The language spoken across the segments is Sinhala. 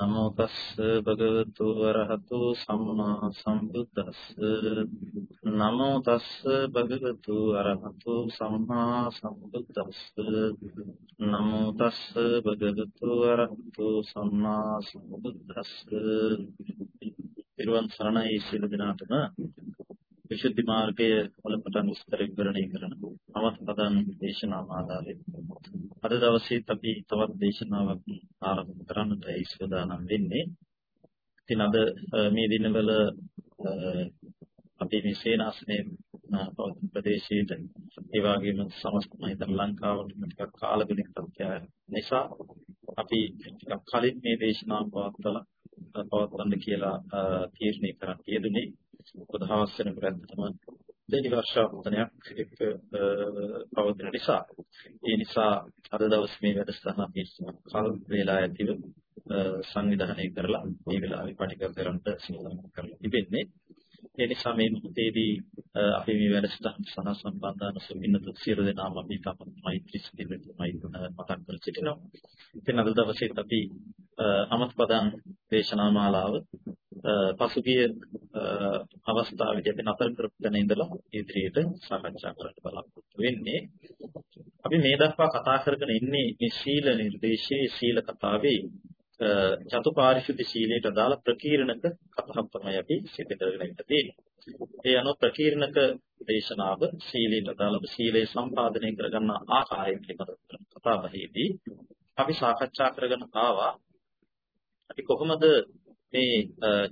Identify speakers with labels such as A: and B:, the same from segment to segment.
A: නමෝ තස්ස භගවතු වරහතු සම්මා සම්බුද්දස්ස. නමෝ තස්ස භගවතු වරහතු සම්මා සම්බුද්දස්ස. නමෝ තස්ස භගවතු වරහතු සම්මා සම්බුද්දස්ස. පිරුවන් සරණයි සියලු දෙනාටම. විශුද්ධි මාර්ගය වලපටන් විස්තර විවරණය කරන අවත් පදන් දේශනා මාලාවේ අද දවසේත් අපි තවත් දේශනාවක් ආරම්භ කරන්නට ඉස්සදානම් වෙන්නේ. ඉතින් අද මේ දිනවල අපි මේ සේනාසනේ පවතින ප්‍රදේශයේද ඒ වගේම සමස්ත මහිතර ලංකාවට ටිකක් කාලගුණික තත්ත්වය නිසා අපි ටිකක් කලින් මේ දේශනාව පවත්වලා පවත්වන්න කියලා තීරණය කරන් යෙදුනේ. උදහවස් වෙනකොට ඇත්තටම දෙවි වර්ෂාපතනයක් එක්ක පවතින නිසා ඒ නිසා අද දවසේ මේ වැඩසටහන අපි කල් වේලා ඇතිව සංවිධානය කරලා මේ වෙලාවේ පටිගත කරන්නට සිතන කරලා තිබෙන්නේ ඒ නිසා මේ මුහුතේදී අපි මේ වැඩසටහන සහ සම්බන්ධන සුමින්නතු සියලු දෙනාම අපි තමයි මෛත්‍රී සිතිවිලිමයි මතක් කර සිටිනවා ඉතින් අද දවසේ අපි අමත පදන් දේශනා මාලාව පසුගිය අවස්ථාවේදී අපි නතර කරපු තැන ඉඳලා ඉදිරියට සාකච්ඡා කරන්න බලාපොරොත්තු වෙන්නේ. අපි මේ දක්වා කතා කරගෙන ඉන්නේ මේ සීල නිර්දේශයේ සීල කතාවේ චතුපාරිශුද්ධ සීලයට අදාළ ප්‍රකීර්ණක කතාවක් තමයි අපි සිදු කරගෙන ඉන්න තියෙන්නේ. ඒ අනුව ප්‍රකීර්ණක දේශනාව සීලයට අදාළ සීලය සම්පාදනය කරගන්න ආකාරය පිළිබඳව කතා බහේදී අපි සාකච්ඡා කරගෙන ආවා අපි කොහොමද මේ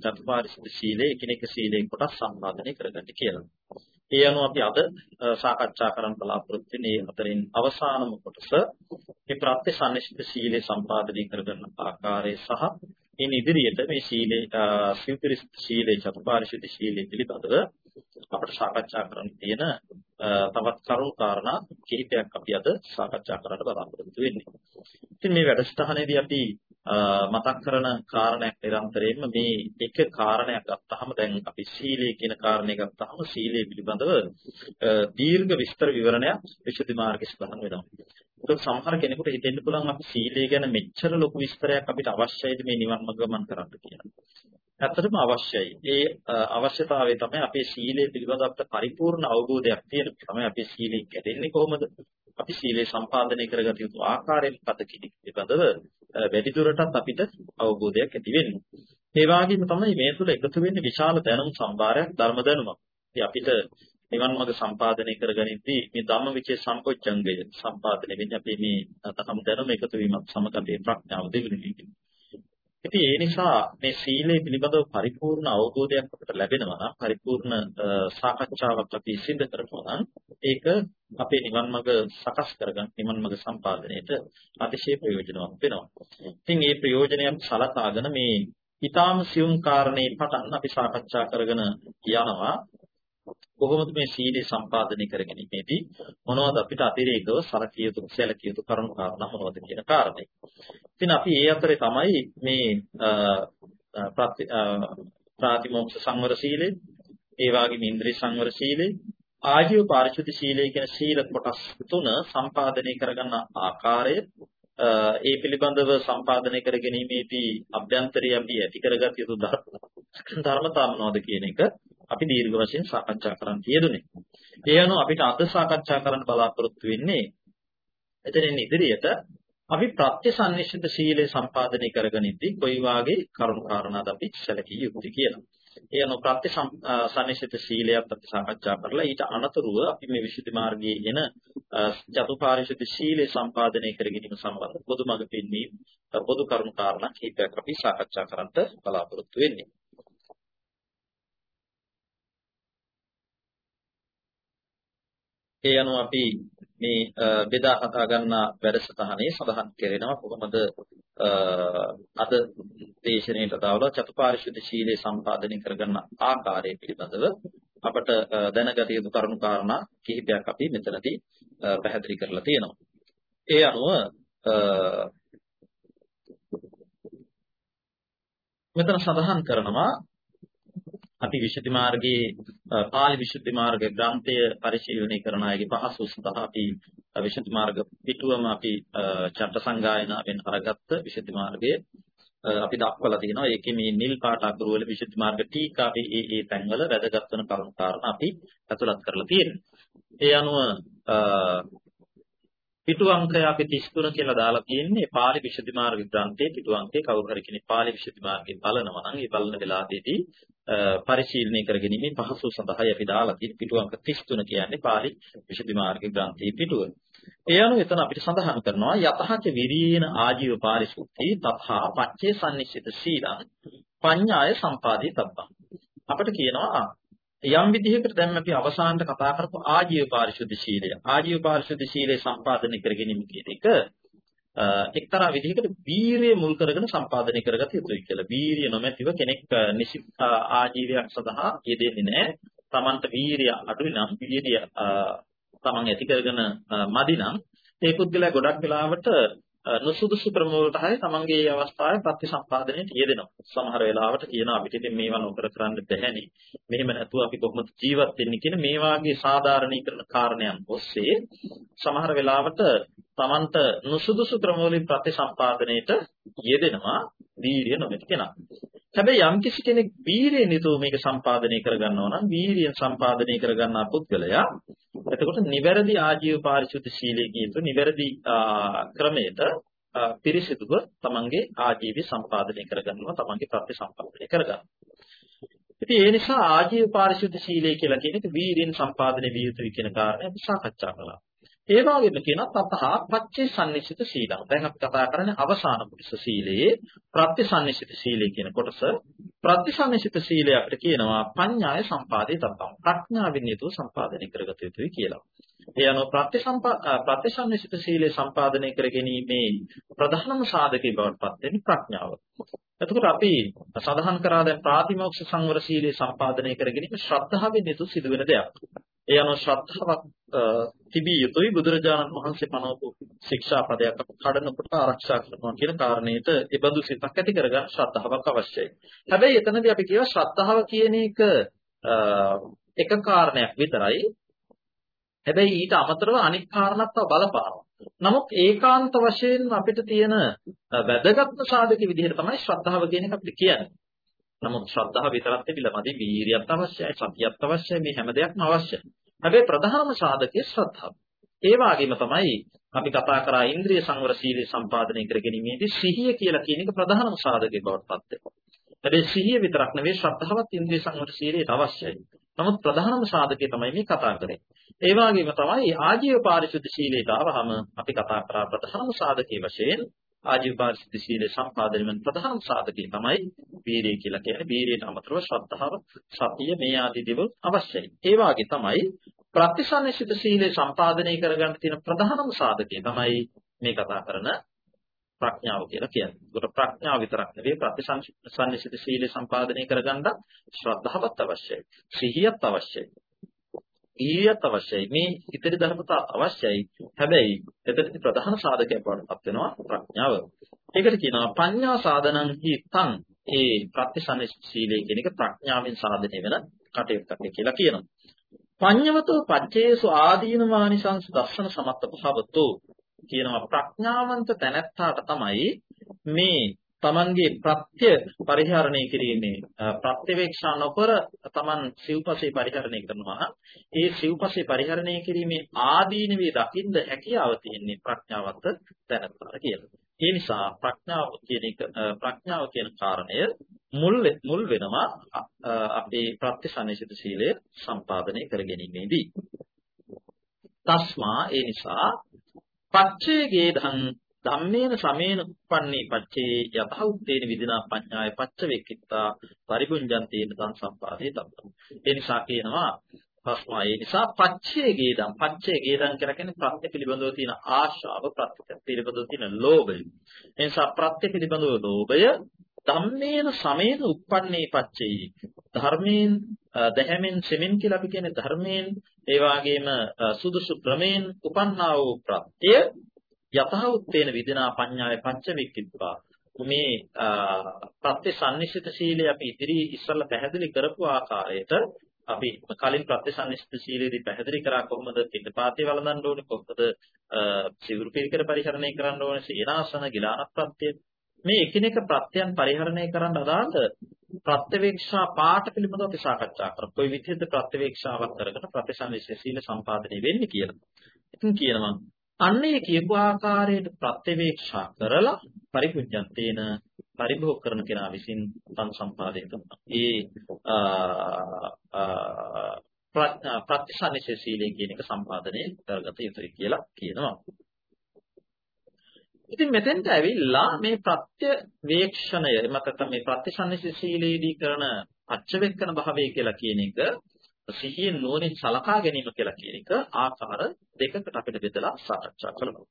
A: චතුපාරිශුද්ධ සීලය එකිනෙක සීලයෙන් කොටස් සම්පාදනය කරගන්නේ කියලා. ඒ අනුව අපි අද සාකච්ඡා කරන්න බලාපොරොත්තු වෙන්නේ අතරින් අවසානම කොටස මේ ප්‍රත්‍ය සම්නිශ්චිත සීලය සම්පාදනය කරගන්න ආකාරය සහ ඉන් ඉදිරියට මේ සීලේ සිව්පිරිස් සීලේ චතුපාරිශුද්ධ සීලය පිළිබඳව අපිට සාකච්ඡා කරන්න තියෙන තවත් කරුණු කාරණා කිහිපයක් අපි අද සාකච්ඡා කරන්න බලාපොරොත්තු වෙන්නේ. ඉතින් මේ වැඩසටහනේදී අපි මතක් කරන කාරණයක් නිරන්තරයෙන්ම මේ එක කාරණයක් ගත්තාම දැන් අපි සීලය කියන කාරණේ ගත්තාම සීලය පිළිබඳව දීර්ඝ විස්තර විවරණයක් විශුද්ධි මාර්ගයේ සඳහන් වෙනවා. ඒක සමහර කෙනෙකුට හිතෙන්න පුළුවන් අපි සීලය ගැන මෙච්චර ලොකු විස්තරයක් අපිට අවශ්‍යයිද මේ නිවන් මඟ ගමන් කරන්න කියලා. ඇත්තටම අවශ්‍යයි. ඒ අවශ්‍යතාවය තමයි අපේ සීලය පිළිබඳව අපට පරිපූර්ණ අවබෝධයක් තියෙන. තමයි අපේ සීලය කැඩෙන්නේ කොහොමද? අපි සීලය සම්පාදනය කරගත යුතු ආකාරයෙන් පද පිළිබඳව වැඩි දුරටත් අපිට අවබෝධයක් ඇති වෙන්නේ. ඒ වගේම තමයි මේ තුළ එකතු වෙන්නේ විශාල දැනුම් සම්භාරයක් ධර්ම දැනුමක්. ඉතින් අපිට නිවන් මාර්ග සම්පාදනය කරගනිද්දී මේ ධම්මවිචේ සම්පොච්චංගය සම්පාදනය වෙන්නේ අපි මේ තම දැනුම එකතු වීමත් සමග අපේ ප්‍රඥාව දියුණු වීම. ඉතින් ඒ නිසා මේ සීලය පිළිබඳව පරිපූර්ණ අවබෝධයක් අපට ලැබෙනවා නම් පරිපූර්ණ සාකච්ඡාවක් අපි සිදු කරනවා නම් ඒක අපේ නිවන් මඟ සකස් කරගන්න නිවන් මඟ සම්පාදනයේට අතිශය ප්‍රයෝජනවත් වෙනවා. ඉතින් මේ ප්‍රයෝජනයන් සලකාගෙන මේ ඊටාම සියුම් කාරණේ පටන් අපි සාකච්ඡා කරගෙන යනවා. කොහොමද මේ සීලය සම්පාදනය කරගැනීමේදී මොනවද අපිට අතිරේකව සලකිය යුතු සැලකිය යුතු කරුණු කාරණා මොනවද කියන කාරණේ. ඉතින් අපි ඒ අතරේ තමයි මේ ප්‍රාතිමෝක්ෂ සංවර සීලය, ඒ වගේම ඉන්ද්‍රිය සංවර සීලය, ආජීව පාරිශුද්ධ සීලය කියන සීල කොටස් තුන සම්පාදනය කරගන්න ආකාරය ඒ පිළිබඳව සම්පාදනය කර ගැනීමේදී අභ්‍යන්තරය අපි ඇති කරගත යුතු ධර්මතා මොනවද කියන එක අපි දීර්ඝ වශයෙන් සාකච්ඡා කරන්න යෙදුනේ. ඒ අනුව අපිට අද සාකච්ඡා කරන්න බලාපොරොත්තු වෙන්නේ එතනින් ඉදිරියට අපි ප්‍රත්‍යසන්නිශ්චිත සීලය සම්පාදනය කරගනිද්දී කොයි වාගේ කරුණු කාරණාද අපි සැලකිය යුත්තේ කියලා. ඒ අනුව ප්‍රත්‍යසන්නිශ්චිත සීලයත් අපි සාකච්ඡා කරලා ඊට අනතුරුව අපි මේ විශුද්ධි මාර්ගයේ එන චතුපාරිශුද්ධ සීලය සම්පාදනය කර ගැනීම සම්බන්ධ පොදු මඟ පෙන්වීම පොදු කරුණු කාරණා කිහිපයක් අපි සාකච්ඡා කරන්නට බලාපොරොත්තු වෙන්නේ. ඒ අනුව අපි මේ බෙදා හදා ගන්න වැඩසටහනේ සඳහන් කරනවා කොහොමද අද දේශනාවට දාවල චතුපාරිශුද්ධ ශීලයේ සම්පාදනය කරගන්න ආකාරය පිළිබඳව අපට දැනගත යුතු කරුණු කාරණා කිහිපයක් අපි මෙතනදී පැහැදිලි කරලා තියෙනවා. ඒ අනුව මෙතන සඳහන් කරනවා අපි විශුද්ධි මාර්ගයේ පාලි විශුද්ධි මාර්ග ග්‍රන්ථය පරිශීලනය කරන අයගේ පහසු සඳහා අපි විශුද්ධි මාර්ග පිටුවම අපි චට්ට සංගායනාවෙන් අරගත්ත විශුද්ධි මාර්ගයේ අපි දක්වලා තියෙනවා. ඒකේ මේ නිල් පාට අකුරු වල විශුද්ධි මාර්ග ටීකාවේ ඒ ඒ තැන්වල වැදගත් වෙන කරුණු කාරණා අපි අතුලත් කරලා තියෙනවා. ඒ අනුව පිටු අංකය අපි 33 කියලා දාලා තියෙන්නේ පාලි විශුද්ධි මාර්ග ග්‍රන්ථයේ පිටු අංකේ කවුරු හරි කෙනෙක් පාලි විශුද්ධි මාර්ගය බලනවා නම් ඒ බලන වෙලාවේදී පරිශීලනය කරගැනීමේ පහසු සඳහායි අපි දාලා තියෙන පිටු අංක 33 කියන්නේ පාලි විශුද්ධි මාර්ග ග්‍රන්ථයේ පිටුව. ඒ අනුව එතන අපිට සඳහන් කරනවා යතහච විරීන ආජීව පාරිශුද්ධි තථා පච්චේ සම්නිශ්චිත සීලං පඤ්ඤාය සම්පාදී තබ්බං. අපිට කියනවා යම් විදිහකට දැන් අපි අවසානට කතා කරපු ආජීව පාරිශුද්ධ සීලය. ආජීව පාරිශුද්ධ සීලය සම්පාදනය කර ගැනීම කියන එක එක්තරා විදිහකට වීරිය මුල් කරගෙන සම්පාදනය කරගත යුතුයි කියලා. වීරිය නොමැතිව කෙනෙක් නිසි ආජීවයක් සඳහා යෙදෙන්නේ නැහැ. Tamanta වීරිය අඩුයි නම් වීරිය තමන් ඇති කරගෙන මදි නම් ඒ පුද්ගලයා ගොඩක් වෙලාවට නුසුදුසු ක්‍රම වලට හරි තමන්ගේ මේ අවස්ථාවේ ප්‍රතිසම්පාදනයට යෙදෙනවා. සමහර වෙලාවට කියනවා අපිට ඉතින් මේවා නොකර කරන්න බැහැනේ. මෙහෙම නැතුව අපි කොහොමද ජීවත් වෙන්නේ කියන මේ වාගේ සාධාරණීකරණ කාරණයන් ඔස්සේ සමහර වෙලාවට තමන්ට නුසුදුසු ක්‍රම වලින් ප්‍රතිසම්පාදනයට යෙදෙනවා වීරිය නොමැති කෙනා. හැබැයි යම් කිසි කෙනෙක් වීරියෙන් යුතුව මේක සම්පාදනය කරගන්නවා නම් වීරියෙන් සම්පාදනය කරගන්නා පුද්ගලයා එතකොට නිවැරදි ආජීව පාරිශුද්ධ ශීලයේ කියතු නිවැරදි ක්‍රමයට පිරිසිදුව තමන්ගේ ආජීවය සම්පාදනය කරගන්නවා තමන්ගේ ප්‍රත්‍ය සම්පාදනය කරගන්නවා. ඉතින් ඒ නිසා ආජීව පාරිශුද්ධ ශීලය කියලා කියන එක වීරියෙන් සම්පාදනය විය යුතුයි කියන කාරණය අපි සාකච්ඡා කළා. ඒ වගේම කියනවා තතහා පච්චේ සම්නිසිත සීලං. දැන් අපි කතා කරන්නේ අවසාන පුරුෂ සීලයේ ප්‍රත්‍යසන්නිසිත සීලය කියන කොටස. ප්‍රත්‍යසන්නිසිත සීලය අපිට කියනවා පඤ්ඤාය සම්පාදේ තබ්බං. ප්‍රඥාවෙන් යුතුව සම්පාදනය කරගත යුතුයි කියලා. ඒ අනුව ප්‍රත්‍යසම්පා ප්‍රත්‍යසන්නිසිත සීලය සම්පාදනය කර ගැනීමේ ප්‍රධානම සාධකේ බවට පත් වෙන්නේ ප්‍රඥාව. එතකොට අපි සඳහන් කරා දැන් ප්‍රාතිමෝක්ෂ සංවර සීලය සම්පාදනය කර ගැනීම ශ්‍රද්ධාවෙන් යුතුව සිදුවෙන දෙයක්. ඒ අනුව ශ්‍රද්ධාවක් තිබිය යුතුයි බුදුරජාණන් වහන්සේ පනවපු ශික්ෂාපදයක් කඩනකොට ආරක්ෂා කරනවා කියන කාරණේට ඒ බඳු සිතක් ඇති කරගන්න ශ්‍රද්ධාවක් අවශ්‍යයි. හැබැයි එතනදී අපි කියවා ශ්‍රද්ධාව කියන එක එක කාරණයක් විතරයි. හැබැයි ඊට අමතරව අනික් කාරණාත් බලපානවා. නමුත් ඒකාන්ත වශයෙන් අපිට තියෙන වැදගත්ම සාධක විදිහට තමයි ශ්‍රද්ධාව කියන එක අපිට කියන්නේ. නමුත් ශ්‍රද්ධාව විතරක් තිබිලාමදි වීරියත් අවශ්‍යයි, සතියත් අවශ්‍යයි, මේ හැම දෙයක්ම අවශ්‍යයි. හැබැයි ප්‍රධානම සාධකයේ ශ්‍රද්ධාව. ඒ වගේම තමයි අපි කතා කරා ඉන්ද්‍රිය සංවර සීලය සම්පාදනය කර ගැනීමේදී සිහිය කියලා කියන එක ප්‍රධානම සාධකේ බවට පත් වෙනවා. හැබැයි සිහිය විතරක් නෙවෙයි ශ්‍රද්ධාවත් ඉන්ද්‍රිය සංවර සීලයට අවශ්‍යයි. නමුත් ප්‍රධානම සාධකේ තමයි මේ කතා කරන්නේ. ඒ වගේම තමයි ආජීව පාරිශුද්ධ සීලයට ආවහම අපි කතා කරා ප්‍රධානම සාධකයේ වශයෙන් ආජීව පාරිශුද්ධ සීලේ සම්පාදනය වෙන ප්‍රධාන සාධකය තමයි වීරිය කියලා කියන්නේ. වීරියට අමතරව ශ්‍රද්ධාව, සතිය මේ ආදී දේවල් අවශ්‍යයි. ඒ වගේ තමයි ප්‍රතිසන්නිසිත සීලේ සම්පාදනය කරගන්න තියෙන ප්‍රධානම සාධකය තමයි මේ කතා කරන ප්‍රඥාව කියලා කියන්නේ. ඒකට ප්‍රඥාව විතරක් නෙවෙයි ප්‍රතිසන්නිසිත සීලේ සම්පාදනය කරගන්න ශ්‍රද්ධාවත් අවශ්‍යයි. සිහියත් අවශ්‍යයි. ඊයත් අවශ්‍යයි. මේ ඉතිරි ධර්මතා අවශ්‍යයි. හැබැයි එතනදී ප්‍රධාන සාධකයක් වඩපත් වෙනවා ප්‍රඥාව. ඒකට කියනවා පඤ්ඤා සාධනං හි තං ඒ ප්‍රතිසන්නිශීලයේ කියන එක ප්‍රඥාවෙන් සාධනය වෙන කටයුත්තක් කියලා කියනවා. පඤ්ඤවතෝ පච්චේසු ආදීනවානිසංස දර්ශන සමත්ත භවතෝ කියනවා ප්‍රඥාවන්ත තැනැත්තාට තමයි මේ තමන්ගේ ප්‍රත්‍ය පරිහරණය කිරීමේ ප්‍රත්‍යවේක්ෂා නොකර තමන් සිව්පසේ පරිහරණය කරනවා ඒ සිව්පසේ පරිහරණය කිරීමේ ආදීනවේ දකින්න හැකියාව තියෙන්නේ ප්‍රඥාවන්ත තැනත්තාට කියලා. ඒ නිසා ප්‍රඥාව කියන එක ප්‍රඥාව කියන කාරණය මුල් මුල් වෙනවා අපේ ප්‍රත්‍යසන්නිසිත සීලය සම්පාදනය කර ගැනීමේදී. තස්මා ඒ නිසා පච්චේ ගේධං ධම්මේන සමේන උප්පන්නේ පච්චේ යතහ උත්තේන විදිනා පඤ්ඤාය පච්ච වේකිත්තා පරිපුඤ්ජන්තේන තං සම්පාදේ තබ්බ. ඒ නිසා කියනවා ප්‍රශ්නා ඒ නිසා පච්චේ ගේදම් පච්චේ ගේදම් කියලා කියන්නේ ප්‍රත්‍ය පිළිබඳව තියෙන ආශාව ප්‍රත්‍ය පිළිබඳව තියෙන ලෝභය. ඒ නිසා ප්‍රත්‍ය පිළිබඳව ලෝභය ධම්මේන සමේන උප්පන්නේ පච්චේ ධර්මයෙන් දැහැමෙන් සෙමින් කියලා අපි කියන්නේ ධර්මයෙන් ඒ වගේම සුදුසු ක්‍රමයෙන් උපන්නා වූ ප්‍රත්‍ය යතහ උත්තේන විදිනා පඤ්ඤාය පංචවික්කිත්වා මේ ප්‍රත්‍යසන්නිසිත සීලය අපි ඉදිරි ඉස්සල්ලා පැහැදිලි කරපු ආකාරයට අපි කලින් ප්‍රත්‍යසන්නිසිත සීලයේදී පැහැදිලි කරා කොහොමද පිටපාතේ වළඳන්න ඕනේ කොහොමද සිවුරු පිළිකර පරිහරණය කරන්න ඕනේ සීනාසන ගිලාන ප්‍රත්‍ය මේ එකිනෙක ප්‍රත්‍යයන් පරිහරණය කරන්න අදාළ ප්‍රත්‍යවේක්ෂා පාඨ පිළිබඳව අපි සාකච්ඡා කරා. කොයි විදිහද ප්‍රත්‍යවේක්ෂාවක් කරගෙන ප්‍රතිසංවිශේෂ සීල සම්පාදනය වෙන්නේ කියලා. ඉතින් කියනවා අන්නේ කියපු ආකාරයට ප්‍රත්‍යවේක්ෂා කරලා පරිපුඤ්ජන්තේන පරිභෝග කරන කෙනා විසින් තන් සම්පාදනය කරනවා. ඒ ප්‍රතිසංවිශේෂ සීලය කියන එක සම්පාදනය කරගත යුතුයි කියලා කියනවා. ඉතින් මෙතෙන්ට ඇවිල්ලා මේ ප්‍රත්‍යවේක්ෂණය මතක මේ ප්‍රතිසන්නිසීලීදී කරන අච්චවෙක්කන භාවය කියලා කියන එක සිහියෙන් නුවණින් සලකා ගැනීම කියලා කියන එක ආකාර දෙකකට අපිට බෙදලා සාකච්ඡා කරනවා.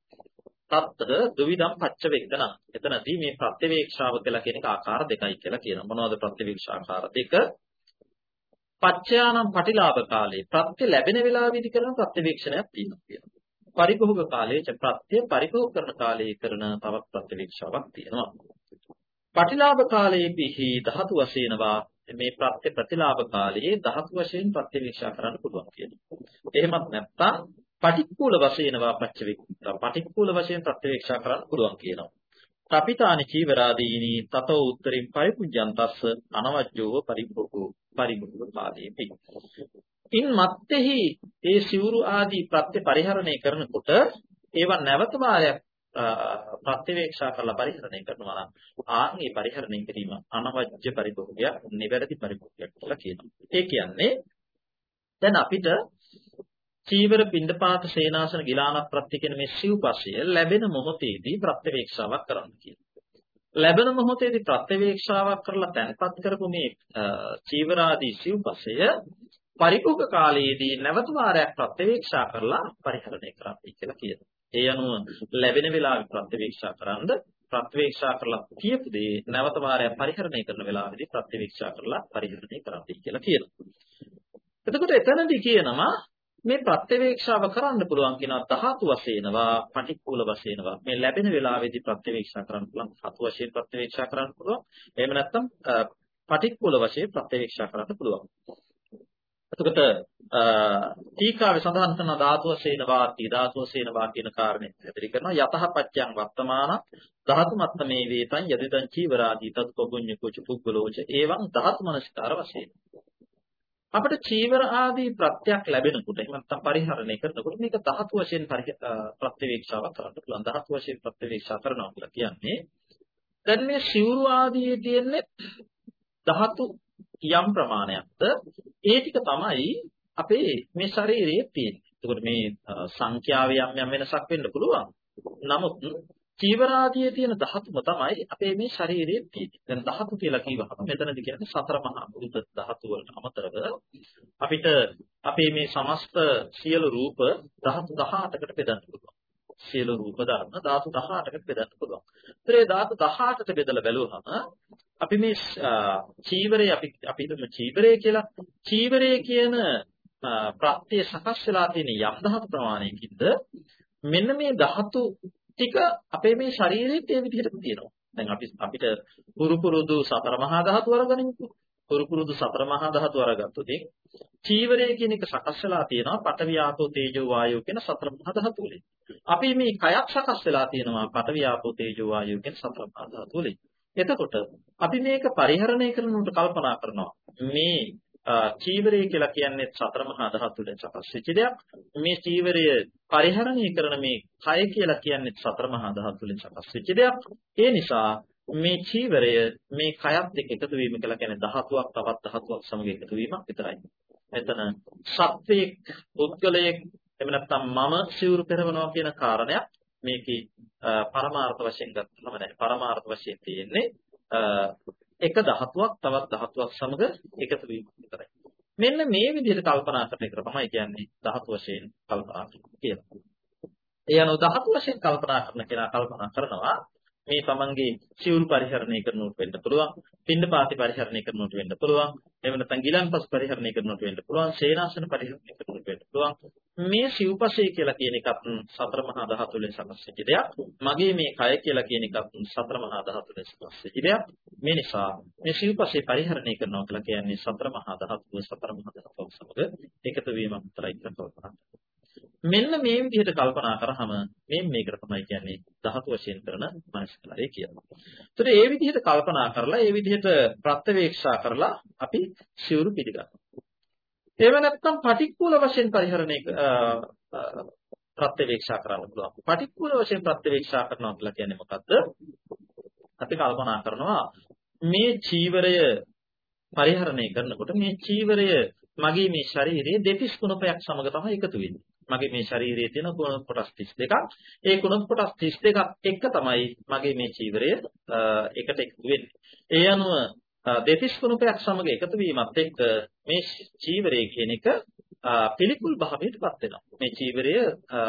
A: තත්ත දුවිදම් පච්චවෙක්කන. එතනදී මේ ප්‍රත්‍යවේක්ෂාව කියලා කියන එක ආකාර දෙකයි කියලා කියනවා. මොනවද ප්‍රත්‍යවේක්ෂාකාර දෙක? පච්චයානම් පටිලාභ කාලේ ප්‍රත්‍ය ලැබෙන වෙලාවෙදි කරන ප්‍රත්‍යවේක්ෂණයක් තියෙනවා. පරිභෝග කාලයේ ප්‍රත්‍ය පරිභෝග කරන කාලයේ කරන තවත් ප්‍රතිවීක්ෂාවක් තියෙනවා. පටිලාභ කාලයේදී ධාතු වශයෙන්වා මේ ප්‍රත්‍ය ප්‍රතිලාභ කාලයේ ධාතු වශයෙන් ප්‍රතිවීක්ෂා කරන්න පුළුවන් කියනවා. එහෙමත් නැත්නම් පටික්කුල වශයෙන්වා පච්චවික්ඛා පටික්කුල වශයෙන් ප්‍රතිවීක්ෂා කරන්න පුළුවන් කියනවා. කපිතානි චීවරාදීනි තතෝ උත්තරින් පරිපුජ්ජන්තස්ස අනවජ්ජෝව පරිභෝගෝ පරිභෝග කාලයේපි. ඉන් මත්තේහි ඒ සිවුරු ආදී ප්‍රත්‍ය පරිහරණය කරනකොට ඒවා නැවත වාරයක් ප්‍රතිවේක්ෂා කරලා පරිහරණය කරනවා නම් ආන්ගේ පරිහරණය කිරීම අනවජ්‍ය පරිභෝගයක් නිවැරදි පරිභෝගයක් කියලා කියනවා. ඒ කියන්නේ දැන් අපිට චීවර පින්ඩපාත සේනාසන ගිලාන ප්‍රත්‍ය කියන මේ සිව්පසය ලැබෙන මොහොතේදී ප්‍රතිවේක්ෂාවක් කරන්න කියනවා. ලැබෙන මොහොතේදී ප්‍රතිවේක්ෂාවක් කරලා තැන්පත් කරපු මේ චීවරාදී සිව්පසය පරිභෝග කාලයේදී නැවත වාරයක් ප්‍රත්‍යවේක්ෂා කරලා පරිහරණය කරන්නයි කියලා කියනවා. ඒ අනුව ලැබෙන වෙලාවෙ ප්‍රත්‍යවේක්ෂා කරන්ද ප්‍රත්‍යවේක්ෂා කරලා කියපු දේ නැවත වාරයක් පරිහරණය කරන වෙලාවෙදී ප්‍රත්‍යවේක්ෂා කරලා පරිහරණය කරන්නයි කියලා කියනවා. එතකොට එතනදී කියනවා මේ ප්‍රත්‍යවේක්ෂාව කරන්න පුළුවන් කියනවා ධාතු වශයෙන්වා පටික්කුල වශයෙන්වා මේ ලැබෙන වෙලාවේදී ප්‍රත්‍යවේක්ෂා කරන්න පුළුවන් ධාතු වශයෙන් ප්‍රත්‍යවේක්ෂා කරන්න පුළුවන් එහෙම නැත්නම් පටික්කුල වශයෙන් ප්‍රත්‍යවේක්ෂා කරන්න පුළුවන් එතකොට ටීකාවේ සඳහන් කරන ධාතු වශයෙන් වාති ධාතු වශයෙන් වා කියන කාරණේ පැහැදිලි කරනවා. යතහපච්චයන් වර්තමාන ධාතු මත්තමේ වේතං යදිදං චීවරාදී තත් කොගුඤ්ඤ කුච පුද්ගලෝච ඒවං ධාතු මනස්කාර වශයෙන්. අපිට චීවර ආදී ප්‍රත්‍යක් ලැබෙනකොට එහෙම නැත්නම් පරිහරණය කරනකොට මේක ධාතු වශයෙන් ප්‍රතිවේක්ෂාවක් කරන්න පුළුවන්. ධාතු වශයෙන් ප්‍රතිවේක්ෂා කරනවා කියලා කියන්නේ දැන් මේ සිවුරු ආදී තියෙන්නේ ධාතු යම් ප්‍රමාණයක්ද ඒ ටික තමයි අපේ මේ ශරීරයේ තියෙන්නේ. එතකොට මේ සංඛ්‍යාවේ යම් යම් වෙනසක් වෙන්න පුළුවන්. නමුත් චීවරාදියේ තියෙන ධාතුම තමයි අපේ මේ ශරීරයේ තියෙන්නේ. දැන් ධාතු කියලා කිව්වහම මෙතනදී කියන්නේ සතර මහා භූත ධාතු වලට අමතරව අපිට අපේ මේ සමස්ත සියලු රූප ධාතු 18කට බෙදන්න පුළුවන්. සියලු රූප ධර්ම ධාතු 18කට බෙදන්න පුළුවන්. ඒතරේ ධාතු 18ට බෙදලා බැලුවහම අපි මේ චීවරය අපි අපි හිතමු චීවරය කියලා. චීවරය කියන ප්‍රත්‍ය සකස් වෙලා තියෙන යම් ධාතු ප්‍රමාණයකින්ද මෙන්න මේ ධාතු ටික අපේ මේ ශරීරයේ ඒ විදිහට තියෙනවා. දැන් අපි අපිට පුරු පුරුදු සතර මහා ධාතු වරගනිමුකෝ. පුරු පුරුදු සතර මහා ධාතු වරගත්තොත් චීවරය කියන එක සකස් වෙලා තියෙනවා පඨවි ආපෝ තේජෝ වායෝ කියන සතර මහා ධාතු වලින්. අපි මේ කයක් සකස් වෙලා තියෙනවා පඨවි ආපෝ තේජෝ වායෝ කියන සතර මහා ධාතු වලින්. එතකොට අපි මේක පරිහරණය කරනකොට කල්පනා කරනවා මේ චීවරය කියලා කියන්නේ සතර මහා ධාතු වලින් සකස් වෙච්ච දෙයක්. මේ චීවරය පරිහරණය කරන මේ කය කියලා කියන්නේ සතර මහා ධාතු වලින් සකස් වෙච්ච දෙයක්. ඒ නිසා මේ චීවරය මේ කයත් එක්ක එකතු වීම කියලා කියන්නේ ධාතුවක් තවත් ධාතුවක් සමග එකතු වීමක් විතරයි. එතන සත්වයක් පුද්ගලයෙක් එහෙම නැත්නම් මම සිවුරු පෙරවනවා කියන කාරණයක් මේකේ පරමාර්ථ වශයෙන් ගත්තම නැහැ. පරමාර්ථ වශයෙන් තියෙන්නේ එක ධාතුවක් තවත් ධාතුවක් සමග එකතු වීම විතරයි. මෙන්න මේ විදිහට කල්පනා කරන එක තමයි කියන්නේ ධාතු වශයෙන් කල්පනා කියලා. ඒ අනුව ධාතු වශයෙන් කල්පනා කරන කෙනා කල්පනා කරනවා මේ තමන්ගේ සිවුරු පරිහරණය කරනවට වෙන්න පුළුවන්, පින්න පාති පරිහරණය කරනවට වෙන්න පුළුවන්, එහෙම නැත්නම් ගිලන්පස් පරිහරණය කරනවට වෙන්න පුළුවන්, සේනාසන පරිහරණය කරනවට වෙන්න පුළුවන්. මේ සිව්පසය කියලා කියන එකත් සතර මහා ධාතු වලින් සකස් වෙච්ච දෙයක්. මගේ මේ කය කියලා කියන එකත් සතර මහා ධාතු වලින් සකස් වෙච්ච දෙයක්. මේ නිසා මේ සිව්පසය පරිහරණය කරනවා කියලා කියන්නේ සතර මහා ධාතු සතර මහා ධාතු සමග එකතු වීමක් විතරයි කියලා කල්පනා මෙන්න මේ විදිහට කල්පනා කරාම මේ මේකට තමයි කියන්නේ ධාතු වශයෙන් කරන මනස්කාරය කියලා. ඒතර ඒ විදිහට කල්පනා කරලා ඒ විදිහට ප්‍රත්‍යවේක්ෂා කරලා අපි සිවුරු පිළිගන්නවා. ඒව නැත්තම් පටික්කුල වශයෙන් පරිහරණය ප්‍රත්‍යවේක්ෂා කරන්න පුළුවන්. පටික්කුල වශයෙන් ප්‍රත්‍යවේක්ෂා කරනවා කියලා කියන්නේ මොකද්ද? අපි කල්පනා කරනවා මේ චීවරය පරිහරණය කරනකොට මේ චීවරය මගේ මේ ශරීරයේ දෙතිස් කුණපයක් සමග තමයි එකතු වෙන්නේ. මගේ මේ ශරීරයේ තියෙන කුණප කොටස් 32ක්. ඒ කුණප කොටස් 32ක් එක්ක තමයි මගේ මේ චීවරය එකට එකතු වෙන්නේ. ඒ අනුව දෙතිස් කුණපයක් සමග එකතු වීමත් එක්ක මේ චීවරය කියන එක පිළිකුල් භාවයටපත් වෙනවා. මේ චීවරය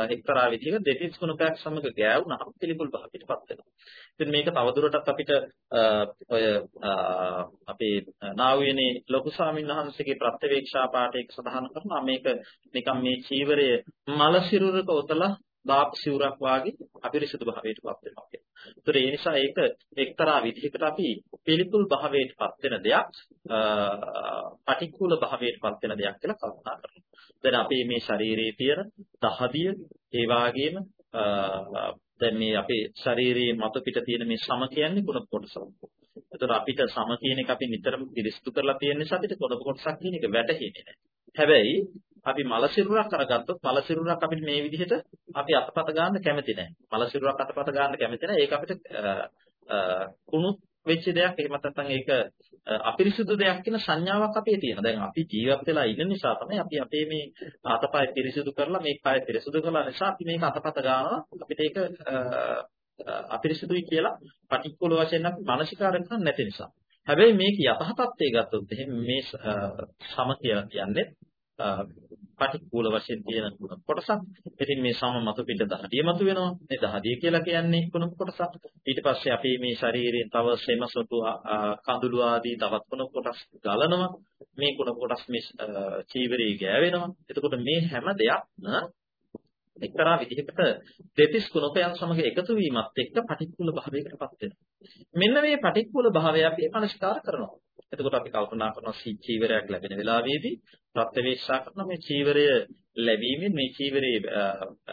A: එක්තරා විදිහක දෙතිස් කුණපයක් සමග ගෑවුනහම පිළිකුල් භාවයටපත් වෙනවා. ඉතින් මේක තවදුරටත් අපිට ඔය අපේ නාවියනේ ලොකු ස්වාමීන් වහන්සේගේ ප්‍රත්‍යවේක්ෂා පාඩයක සඳහන් කරනවා මේක නිකම් මේ චීවරය මල සිරුරක ඔතලා දාප් සිවුරක් වාගේ අපිරිසිදු භාවයට පත් වෙනවා කියන්නේ. ඒතර ඒ නිසා ඒක එක්තරා විදිහකට අපි පිළිකුල් භාවයට පත් වෙන දෙයක්, පටික්කුල භාවයට පත් වෙන දෙයක් කියලා කල්පනා කරනවා. දැන් අපේ මේ ශරීරයේ තියෙන දහදිය, ඒ වගේම දැන් මේ අපේ ශරීරයේ මත පිට තියෙන මේ සම කියන්නේ කුණප කොටස. ඒතර අපිට සම කියන එක අපි නිතරම පිරිසිදු කරලා තියෙන නිසා අපිට කුණප කොටසක් කියන එක වැටහෙන්නේ නැහැ. හැබැයි අපි මල සිරුරක් අරගත්තොත් මල සිරුරක් අපිට මේ විදිහට අපි අතපත ගන්න කැමති නැහැ. මල සිරුරක් අතපත ගන්න කැමති නැහැ. ඒක අපිට කුණු වෙච්ච දෙයක් එහෙම නැත්නම් ඒක අපිරිසුදු දෙයක් කියන සංඥාවක් අපේ තියෙනවා. දැන් අපි ජීවත් වෙලා ඉන්න නිසා තමයි අපි අපේ මේ අතපය පිරිසුදු කරලා මේ පය පිරිසුදු කරලා නිසා අපි මේක අතපත ගන්නවා. අපිට ඒක අපිරිසුදුයි කියලා පටික්කුල වශයෙන් අපි මානසිකාර කරන්නේ නැති නිසා. හැබැයි මේක යථාර්ථයේ ගත්තොත් එහෙනම් මේ සම කියලා කියන්නේ පටික්කුල වශයෙන් තියෙන කොටසක්. ඉතින් මේ සම මතු පිට දහඩිය මතු වෙනවා. මේ දහඩිය කියලා කියන්නේ කුණු කොටසක්. ඊට පස්සේ අපි මේ ශරීරයෙන් තව සෙමසොටු කඳුළු ආදී තවත් කුණු කොටස් ගලනවා. මේ කුණු කොටස් මේ චීවරයේ ගෑවෙනවා. එතකොට මේ හැම දෙයක්ම එක්තරා විදිහකට දෙතිස් කුණපයන් සමග එකතු වීමත් එක්ක පටික්කුල භාවයකටපත් වෙනවා. මෙන්න මේ පටික්කුල භාවය අපි පරිස්කාර කරනවා. එතකොට අපි කල්පනා කරනවා චීවරයක් ලැබෙන වෙලාවේදී ප්‍රත්‍යවේක්ෂා කරන මේ චීවරය ලැබීමෙන් මේ චීවරයේ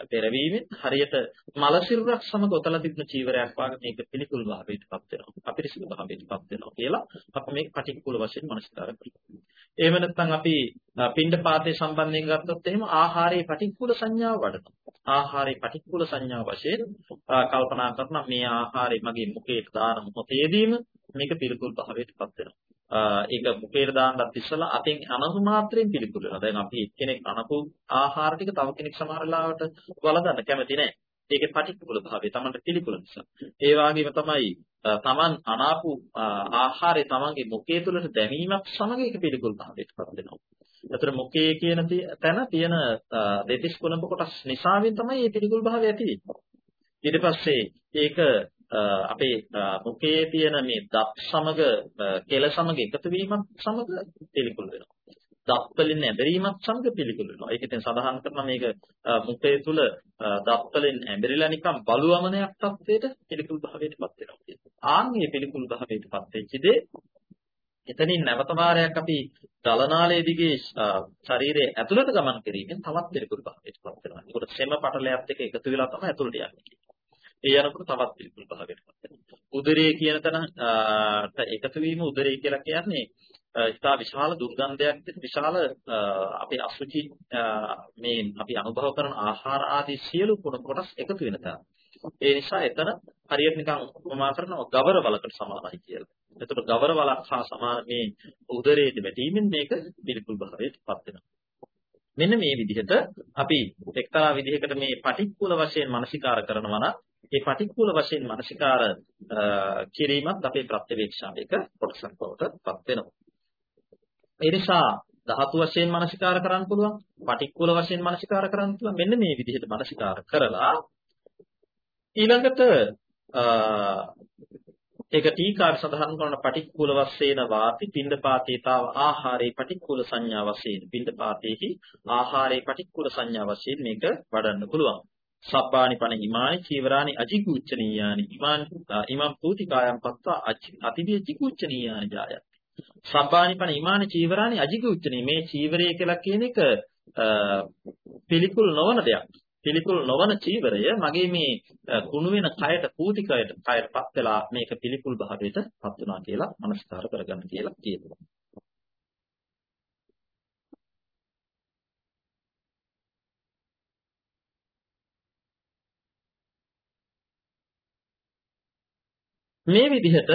A: පෙරවීමෙන් හරියට මල සිරුරක් සමග ඔතලා තිබෙන චීවරයක් වාගේ මේක පිළිකුල් භාවයටපත් වෙනවා. අපිරිසිදු භාවයටපත් වෙනවා කියලා අපි මේක පටික්කුල වශයෙන් මනස්කාර කරනවා. එහෙම නැත්නම් අපි පින්ඩ පාතේ සම්බන්ධයෙන් ගත්තොත් එහෙම ආහාරයේ පටික්කුල සංඥාව වඩනවා. ආහාරයේ පටික්කුල සංඥාව වශයෙන් කල්පනා කරන මේ ආහාරය මගේ මුඛයට දාන මොහොතේදීම මේක පිළිකුල් භාවයටපත් වෙනවා. ඒක මුඛයට දාන්නත් ඉස්සලා අතින් අනසු මාත්‍රයෙන් පිළිකුල් වෙනවා. දැන් අපි එක්කෙනෙක් අනපු ආහාර ටික තව කෙනෙක් සමහර ලාවට වළඳන්න කැමති නැහැ. ඒකේ පටික්කුල භාවය Tamanට පිළිකුල නිසා. ඒ වගේම තමයි Taman අනාපු ආහාරය Tamanගේ මුඛය තුළට දැමීමත් සමග ඒක පිළිකුල් භාවයට පත් වෙනවා. ඒතර මුඛයේ කියන තැන තියෙන දෙතිස් කුණප කොටස් නිසාවෙන් තමයි මේ පිළිකුල් භාවය ඇති වෙන්නේ. ඊට පස්සේ ඒක අපේ මුඛයේ තියෙන මේ දත් සමග කෙල සමග එකතු වීමත් සමග පිළිකුල් වෙනවා. දත් වලින් ඇඹරීමත් සමග පිළිකුල් වෙනවා. ඒක ඉතින් සඳහන් කරන මේක මුඛය තුල දත් වලින් ඇඹරිලා නිකන් බලුවමනයක් තත්වයට පිළිකුල් භාවයටපත් වෙනවා. ආන්ගේ පිළිකුල් භාවයටපත් වෙච්ච දේ එතනින් නැවත වාරයක් අපි දලනාලයේ දිගේ ශරීරයේ ඇතුළට ගමන් කිරීමෙන් තවත් පිළිකුල් භාවයටපත් වෙනවා. ඒකට සෙම පටලයක් එක්ක එකතු වෙලා තමයි ඇතුළට යන්නේ. ඒ යනකොට තවත් පිළිකුල් භාවයකට පත් වෙනවා. උදරයේ කියන තැනට එකතු වීම උදරය කියලා කියන්නේ ඉතා විශාල දුර්ගන්ධයක් තියෙන විශාල අපේ අසුචි මේ අපි අනුභව කරන ආහාර ආදී සියලු කුණ කොටස් එකතු වෙන තැන. ඒ නිසා එතන හරියට නිකන් උපමා කරනවා ගවර වලකට සමානයි කියලා. එතකොට ගවර වලක් හා සමාන මේ උදරයේ වැටීමෙන් මේක පිළිකුල් භාවයට පත් වෙනවා. මෙන්න මේ විදිහට අපි එක්තරා විදිහකට මේ පටික්කුල වශයෙන් මානසිකාර කරනවා නම් ඒ පටික්කුල වශයෙන් මානසිකාර කිරීමත් අපේ ප්‍රත්‍යවේක්ෂාවේක කොටසක් බවට පත් වෙනවා. ඒ නිසා ධාතු වශයෙන් මානසිකාර කරන්න පුළුවන්, පටික්කුල වශයෙන් මානසිකාර කරන්න පුළුවන්. මෙන්න මේ විදිහට මානසිකාර කරලා ඊළඟට ඒක ටීකාට සඳහන් කරන පටික්කුල වශයෙන් වාති පින්ඩපාතේතාව ආහාරේ පටික්කුල සංඥා වශයෙන් පින්ඩපාතේහි ආහාරේ පටික්කුල සංඥා වශයෙන් මේක වඩන්න පුළුවන්. සබ්බානි පන හිමානි චීවරානි අජිකුච්චනීයානි ඉමාන් ඉමම් පූතිකායම් පත්වා අතිවිය ජිකුච්චනීයානි ජායති සබ්බානි පන හිමානි චීවරානි අජිකුච්චනී මේ චීවරය කියලා කියන එක පිළිකුල් නොවන දෙයක්. පිළිකුල් නොවන චීවරය මගේ මේ කුණු වෙන කයට කූටි කයට කයටපත් වෙලා මේක පිළිකුල් භාවයටපත් වුණා කියලා මනස්කාර කරගන්න කියලා කියනවා. මේ විදිහට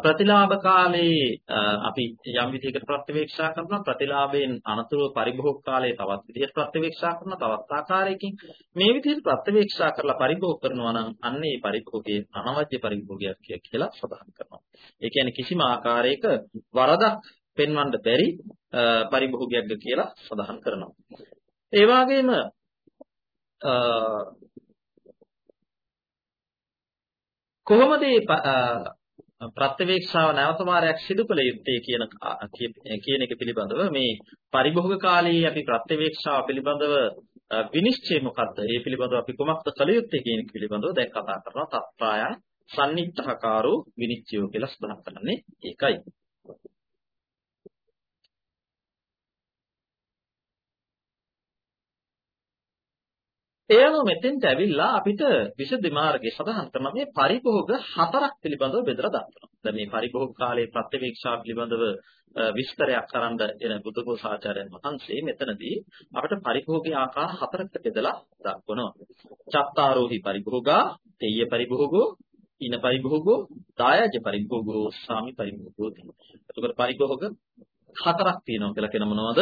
A: ප්‍රතිලාභ කාලේ අපි යම් විදිහකට ප්‍රතිවේක්ෂා කරනවා ප්‍රතිලාභයෙන් අනතුරු පරිභෝග කාලේ තවත් විදිහට ප්‍රතිවේක්ෂා කරනවා තවත් ආකාරයකින් මේ විදිහට ප්‍රතිවේක්ෂා කරලා පරිභෝග කරනවා නම් අන්න ඒ පරිභෝගයේ අනවශ්‍ය පරිභෝගයක් කියලා සඳහන් කරනවා. ඒ කියන්නේ කිසිම ආකාරයක වරදක් පෙන්වන්න බැරි පරිභෝගයක්ද කියලා සඳහන් කරනවා. ඒ වගේම කොහොමද ප්‍රත්‍යවේක්ෂාව නැවත වාරයක් සිදු කළ යුත්තේ කියන කියන එක පිළිබඳව මේ පරිභෝග කාලයේ අපි ප්‍රත්‍යවේක්ෂාව පිළිබඳව විනිශ්චය මොකද්ද? ඒ පිළිබඳව අපි කොමක්ද කළ යුත්තේ කියන එක පිළිබඳව දැන් කතා කරනවා. තත්ප්‍රායන් සම්නිත්හකාරෝ විනිශ්චයෝ කියලා සඳහන් කරන්නේ ඒකයි. ඒ අනුව මෙතෙන්ට ඇවිල්ලා අපිට විසුද්ධි මාර්ගයේ සඳහන් කරන මේ පරිභෝග හතරක් පිළිබඳව බෙදලා දක්වනවා. දැන් මේ පරිභෝග කාලයේ ප්‍රත්‍යවේක්ෂා පිළිබඳව විස්තරයක් කරන්න එන බුදුගෝසාචාර්යන් වහන්සේ මෙතනදී අපිට පරිභෝගී ආකාර හතරකට බෙදලා දක්වනවා. චත්තාරෝහි පරිභෝගා, තෙය්‍ය පරිභෝගෝ, ඉන පරිභෝගෝ, දායජ පරිභෝගෝ, සාමි පරිභෝගෝ තියෙනවා. එතකොට පරිභෝග හතරක් තියෙනවා කියලා කියන මොනවද?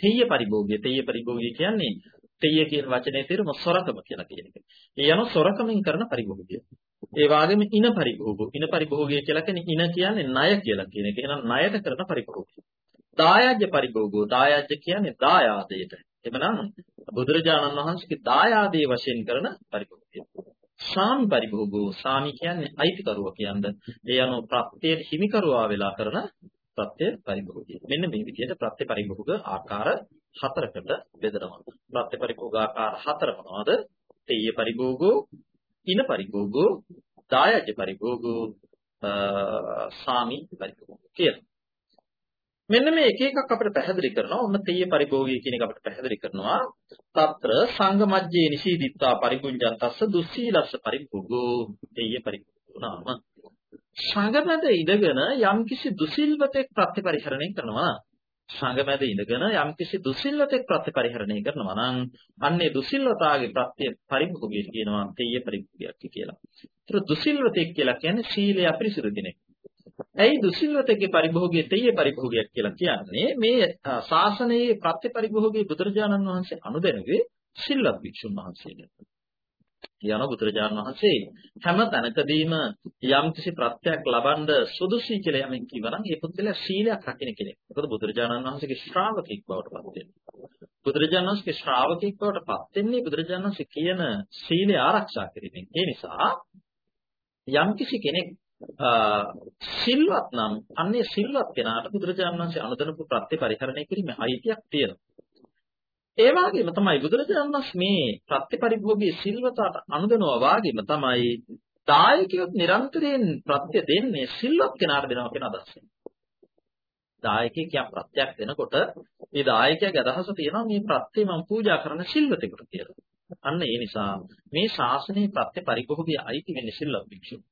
A: තෙය්‍ය පරිභෝගය. තෙය්‍ය පරිභෝගය කියන්නේ තෙය කියන වචනේ තේරුම සොරකම කියලා කියන එක. ඒ යන සොරකමින් කරන පරිභෝගය. ඒ වගේම ඉන පරිභෝගය. ඉන පරිභෝගය කියලා කියන්නේ ඉන කියන්නේ ණය කියලා කියන එක. එහෙනම් ණයට කරන පරිභෝගය. දායාජ්‍ය පරිභෝගය. දායාජ්‍ය කියන්නේ දායාදයට. එමනම් බුදුරජාණන් වහන්සේගේ දායාදයේ වශයෙන් කරන පරිභෝගය. සාමි පරිභෝගෝ සාමි කියන්නේ අයිතිකරුවා කියන්නේ. ඒ අනුව ප්‍රත්‍යයේ හිමිකරුවා වෙලා කරන ප්‍රත්‍ය පරිභෝගය. මෙන්න මේ විදිහට ප්‍රත්‍ය පරිභෝග ආකාර හතරකට බෙදනවා. ප්‍රත්‍ය පරිභෝග ආකාර හතර මොනවද? තේය පරිභෝගෝ, ඉන පරිභෝගෝ, දායජ පරිභෝගෝ, සාමි පරිභෝගෝ කියලා. මෙන්න මේ එක එකක් අපිට පැහැදිලි කරනවා. ඔන්න තේය පරිභෝගය කියන එක අපිට පැහැදිලි කරනවා. తත්‍ර සංගමජ්ජේ නිශීදිත්වා පරිපුඤ්ජන්තස්ස දුස්සීලස්ස පරිභෝගෝ තේය පරිභෝගෝ නාම සංගමද ඉඳගෙන යම්කිසි දුසිල්වතෙක් ප්‍රතිපරිහරණය කරනවා සංගමද ඉඳගෙන යම්කිසි දුසිල්වතෙක් ප්‍රතිපරිහරණය කරනවා නම් අන්නේ දුසිල්වතාගේ ප්‍රත්‍ය පරිභෝගය කියනවා තෙය පරිභෝගයක් කියලා. ඒතර දුසිල්වතෙක් කියලා කියන්නේ සීලය අපිරිසුදු කෙනෙක්. ඇයි දුසිල්වතෙක්ගේ පරිභෝගය තෙය පරිභෝගයක් කියලා කියන්නේ මේ ශාසනයේ ප්‍රත්‍ය පරිභෝගයේ බුදුරජාණන් වහන්සේ අනුදැනුවේ සිල්වත් භික්ෂුන් වහන්සේට. යන බුදුරජාණන් වහන්සේ හැම තැනකදීම යම් කිසි ප්‍රත්‍යක් ලබනද සුදුසුයි කියලා යමෙක් කිව්වනම් ඒ පුද්ගලයා සීලයක් රකින්න කෙනෙක්. මොකද බුදුරජාණන් වහන්සේගේ ශ්‍රාවකෙක් බවට පත් වෙනවා. බුදුරජාණන් වහන්සේගේ ශ්‍රාවකෙක් බවට පත් වෙන්නේ බුදුරජාණන් වහන්සේ කියන සීලය ආරක්ෂා කිරීමෙන්. ඒ නිසා යම් කිසි කෙනෙක් සිල්වත් නම් අන්නේ සිල්වත් කෙනාට බුදුරජාණන් වහන්සේ අනුදැනපු ප්‍රත්‍ය පරිහරණය කිරීමේ අයිතියක් තියෙනවා. ඒ වගේම තමයි බුදුරජාණන් වහන්සේ මේ ප්‍රත්‍යපරිභෝගී සිල්වතාට අනුදෙනවා වාගේම තමයි දායකයොත් නිරන්තරයෙන් ප්‍රත්‍ය දෙන්නේ සිල්වත් කෙනාට දෙනවා කියන අදහසෙන්. දායකයෙක් යම් ප්‍රත්‍යක් දෙනකොට ඒ දායකයාගේ අදහස තියෙනවා මේ ප්‍රත්‍ය මම පූජා කරන සිල්වතෙකුට කියලා. අන්න ඒ නිසා මේ ශාසනයේ ප්‍රත්‍ය පරිභෝගී අයිති වෙන්නේ සිල්වත් භික්ෂුන්.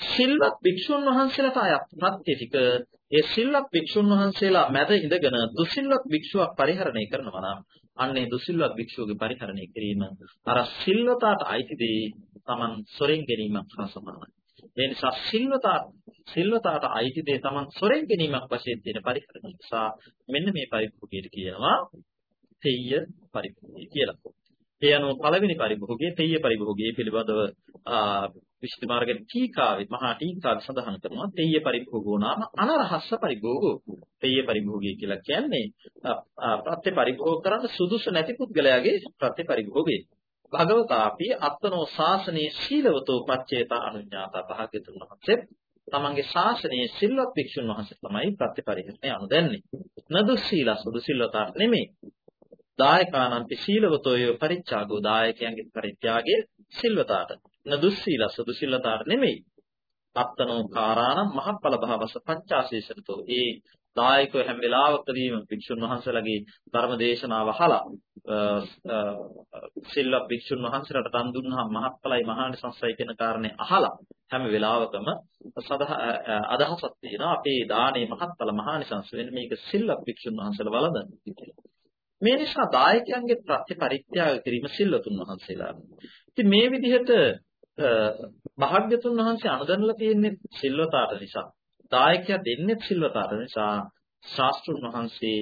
A: සිල්වත් භික්ෂුන් වහන්සේලාට අයත් ප්‍රත්‍ය ටික ඒ සිල්වත් භික්ෂුන් වහන්සේලා මැද ඉඳගෙන දුසිල්වත් භික්ෂුවක් පරිහරණය කරනවා නම් අන්නේ දුසිල්වත් භික්ෂුවගේ පරිහරණය කිරීම අර සිල්වතාට අයිති දේ Taman සොරෙන් ගැනීමක් හා සමානයි. ඒ නිසා සිල්වතා සිල්වතාට අයිති දේ Taman සොරෙන් ගැනීමක් වශයෙන් තියෙන පරිහරණය නිසා මෙන්න මේ පරිභෝගයට කියනවා තෙය්‍ය පරිභෝගය කියලා. ඒ අනුව පළවෙනි පරිභෝගයේ තෙය්‍ය පරිභෝගයේ පිළිබඳව විශේෂ මාර්ගයේ ටීකාවේ මහා ටීකාවේ සඳහන් කරනවා. තෙය්‍ය පරිභෝගෝ නාම අනරහස්ස පරිභෝගෝ. තෙය්‍ය පරිභෝගය කියලා කියන්නේ ප්‍රත්‍ය පරිභෝග කරන්න සුදුසු නැති පුද්ගලයාගේ ප්‍රත්‍ය පරිභෝගය. භගවතාපි අත්තනෝ ශාසනයේ සීලවතෝ පච්චේත අනුඥාත භාග්‍යතුන් වහන්සේ. තමන්ගේ ශාසනයේ සිල්වත් භික්ෂුන් වහන්සේ තමයි ප්‍රතිපරිහරණය අනුදැන්නේ. නදුස්සීල සුදුසිල්වතාවට නෙමෙයි. දායකානන්ති සීලවතෝය පරිත්‍යාගෝ දායකයන්ගේ පරිත්‍යාගය සිල්වතාට නදුස්සීලස දුසිල්ලතාවට නෙමෙයි. අත්තනෝ කාරාණම් මහප්පල භාවස පංචාශීසරතෝ. ඒ දායකව හැම වෙලාවකදීම භික්ෂුන් වහන්සේලාගේ ධර්ම දේශනාව අහලා සිල්වත් භික්ෂුන් වහන්සේලාට දන් දුන්නාම මහත්ඵලයි මහානිසංසයි කියන කාරණේ අහලා හැම වෙලාවකම සදහ අදහසක් තියෙනවා අපේ දානේ මහත්ඵල මහානිසංස වෙන මේක සිල්වත් භික්ෂුන් වහන්සේලා වළඳන මේ නිසා දායකයන්ගේ ප්‍රතිපරිත්‍යාග කිරීම සිල්වතුන් වහන්සේලා. ඉතින් මේ විදිහට භාග්‍යතුන් වහන්සේ අනුදැනලා තියෙන්නේ සිල්වතාට නිසා. දායකයා දෙන්නේ සිල්වතාට නිසා ශාස්ත්‍රුන් වහන්සේ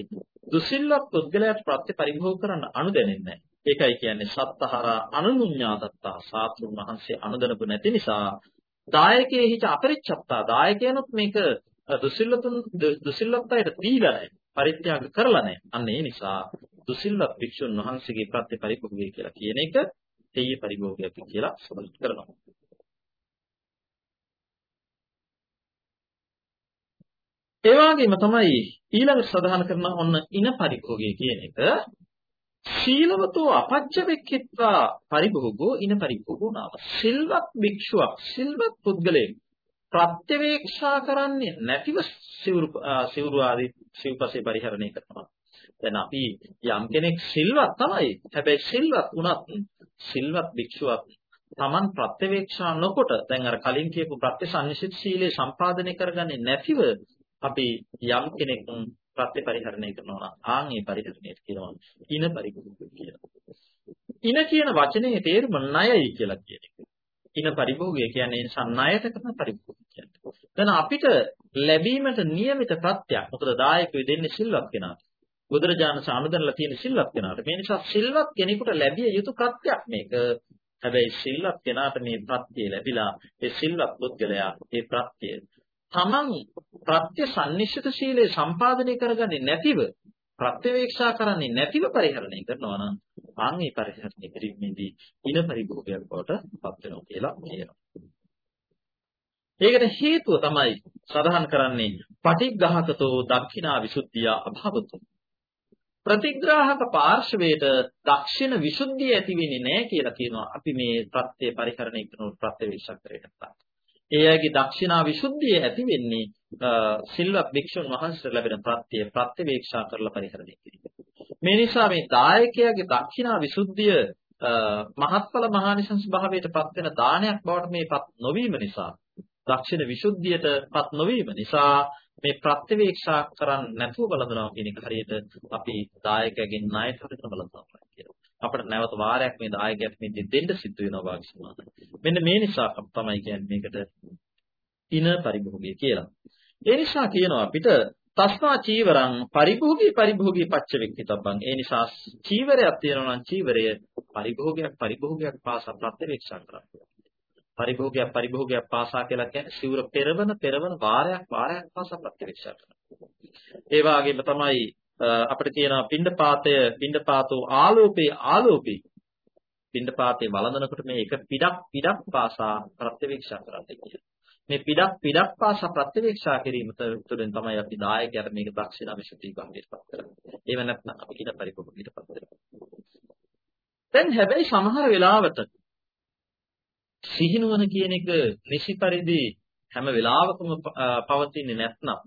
A: දුසිල්වත් පුද්ගලයාට ප්‍රත්‍ය පරිභෝග කරන්න අනුදැනෙන්නේ නැහැ. ඒකයි කියන්නේ සත්තහරා අනුනුඤ්ඤාතත්තා ශාස්ත්‍රුන් වහන්සේ අනුදැනපු නැති නිසා දායකයේ හිත අපරිච්ඡත්තා දායකයනොත් මේක දුසිල්වතුන් දුසිල්වත්යට දීලා නැහැ. පරිත්‍යාග කරලා නැහැ. අන්න ඒ නිසා දුසිල්වත් භික්ෂුන් වහන්සේගේ ප්‍රත්‍ය පරිභෝගය කියලා කියන එක තෙය පරිභෝගයක් කියලා සමහර කරනවා. ඒ වගේම තමයි ඊළඟට සඳහන් කරන ඔන්න ඉන පරිභෝගය කියන එක සීලවතෝ අපච්ච වෙක්කිත්වා පරිභෝගෝ ඉන පරිභෝගෝ නාම සිල්වත් භික්ෂුවක් සිල්වත් පුද්ගලයෙක් ප්‍රත්‍යවේක්ෂා කරන්නේ නැතිව සිවුරු සිවුරු ආදී සිව්පසේ පරිහරණය කරනවා දැන් අපි යම් කෙනෙක් සිල්වත් තමයි හැබැයි සිල්වත් වුණත් සිල්වත් භික්ෂුවක් Taman ප්‍රත්‍යවේක්ෂා නොකොට දැන් අර කලින් කියපු ප්‍රත්‍යසන්නිසිත සීලේ සම්පාදනය කරගන්නේ නැතිව අපි යම් කෙනෙක් ප්‍රත්‍ය පරිහරණය කරනවා ආන් ඒ පරිහරණයට කියනවා ඉන පරිභෝගය කියලා. ඉන කියන වචනේ තේරුම ණයයි කියලා කියන එක. ඒක පරිභෝගය කියන්නේ සන්නායතකම පරිභෝගය කියන්නේ. දැන් අපිට ලැබීමට නියමිත ප්‍රත්‍යක්. මොකද දායකයෝ දෙන්නේ සිල්වත් කෙනාට. බුදුරජාණන් සාමදන්ලා තියෙන සිල්වත් කෙනාට. මේ නිසා සිල්වත් කෙනෙකුට ලැබිය යුතු ප්‍රත්‍යක් මේක. හැබැයි සිල්වත් කෙනාට මේ ප්‍රත්‍ය ලැබිලා ඒ සිල්වත් පුද්ගලයා ඒ ප්‍රත්‍ය තමන් ප්‍රත්‍ය සම්නිශ්චිත සීලය සම්පාදනය කරගන්නේ නැතිව ප්‍රත්‍යවේක්ෂා කරන්නේ නැතිව පරිහරණය කරනවා නම් ආන් මේ පරිහරණය කිරීමේදී ඉන පරිභෝගයක් බවට පත් වෙනවා කියලා කියනවා. ඒකට හේතුව තමයි සඳහන් කරන්නේ පටිග්‍රහකතෝ දක්ෂිනා විසුද්ධිය අභවතු. ප්‍රතිග්‍රාහක පාර්ශවයට දක්ෂින විසුද්ධිය ඇති වෙන්නේ නැහැ කියලා කියනවා. අපි මේ ප්‍රත්‍ය පරිහරණය කරන ප්‍රත්‍යවේක්ෂා කරේ නැත්නම්. ඒ අයගේ දක්ෂිනා විසුද්ධිය ඇති වෙන්නේ සිල්වත් භික්ෂුන් වහන්සේට ලැබෙන ප්‍රත්‍ය ප්‍රත්‍යවේක්ෂා කරලා පරිහරණය කිරීම. මේ නිසා මේ දායකයාගේ දක්ෂිනා විසුද්ධිය මහත්ඵල මහානිසංස භාවයට පත් වෙන දානයක් බවට මේපත් නොවීම නිසා දක්ෂින විසුද්ධියටපත් නොවීම නිසා මේ ප්‍රත්‍යවේක්ෂා කරන්නේ නැතුව බලනවා කියන එක හරියට අපි දායකයාගෙන් ණයට හරියට බලනවා කියලා. අපිට නැවත වාරයක් මේ දායකයට මේ දෙන්න සිද්ධ වෙනවා වාගේ සමානයි. මෙන්න මේ නිසා තමයි කියන්නේ මේකට ඉන පරිභෝගය කියලා. ඒ නිසා කියනවා අපිට තස්මා චීවරං පරිභෝගී පරිභෝගී පච්ච වෙක්කිතබ්බං. ඒ නිසා චීවරයක් තියෙනවා නම් චීවරය පරිභෝගයක් පරිභෝගයක් පාසා ප්‍රත්‍යවේක්ෂා කරන්න. පරිභෝගයක් පරිභෝගයක් පාසා කියලා කියන්නේ සිවුර පෙරවන පෙරවන වාරයක් වාරයක් පාසා ප්‍රත්‍යවේක්ෂා කරනවා. ඒ වගේම තමයි අපිට තියෙනවා පින්ඩපාතය පින්ඩපාතෝ ආලෝපේ ආලෝපේ පින්ඩපාතේ වළඳනකොට මේ එක පිටක් පිටක් පාසා ප්‍රත්‍යවේක්ෂා කරන්න කියලා. මේ පිටක් පිටක් පාසා ප්‍රත්‍යවේක්ෂා කිරීම තුළින් තමයි අපි දායකයන්ට මේක දක්ෂිනා විශේෂී භාවයටපත් කරන්නේ. ඒව නැත්නම් අපි කියන පරිපූර්ණයටපත් වෙනවා. දැන් හැබැයි සමහර වෙලාවට සිහිනුවන කියන එක නිසි පරිදි හැම වෙලාවකම පවතින්නේ නැත්නම්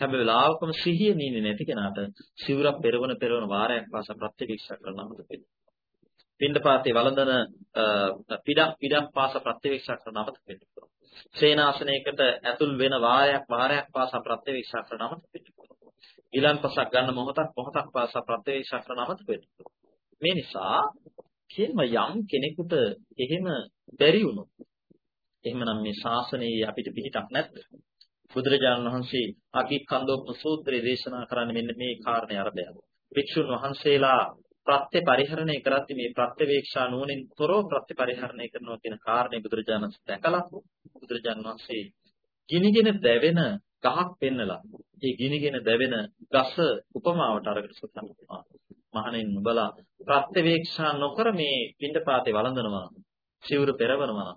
A: හැම වෙලාවකම සිහිය නින්නේ නැති කෙනාට සිවුරක් පෙරවන පෙරවන වාරයක් පාසා ප්‍රත්‍යක්ෂ කරනම දෙපෙන්න. පින්ඩපාතේ වළඳන පිටක් පිටක් පාසා ප්‍රත්‍යක්ෂ කරනම දෙපෙන්න. සේනාසනයකට ඇතුල් වෙන වාරයක් වාරයක් පාසා ප්‍රත්‍යක්ෂ කරනම දෙපෙන්න. ඊළඟ පසක් ගන්න මොහොතක් මොහොතක් පාසා ප්‍රත්‍යක්ෂ කරනම දෙපෙන්න. මේ නිසා කියම යම් කෙනෙකුට එහෙම බැරි වුණොත් එහෙමනම් මේ ශාසනයේ අපිට පිටක් නැද්ද? බුදුරජාණන් වහන්සේ අකික්කන්දෝප සූත්‍රයේ දේශනා කරන්නේ මෙන්න මේ කාරණේ අරබය. භික්ෂුන් වහන්සේලා ප්‍රත්‍ය පරිහරණය කරද්දී මේ ප්‍රත්‍යවේක්ෂා නුවණින් තොරව ප්‍රත්‍ය පරිහරණය කරනවා කියන කාරණේ බුදුරජාණන් දැකලා බුදුරජාණන් වහන්සේ ගිනිගෙන දැවෙන ගහක් පෙන්නලා ඒ ගිනිගෙන දැවෙන ගස උපමාවට අරගෙන සුතන් කරනවා. මහණෙන් නුඹලා ප්‍රත්‍යවේක්ෂා නොකර මේ පින්ඩපාතේ වළඳනවා. සිවුරු පෙරවනවා.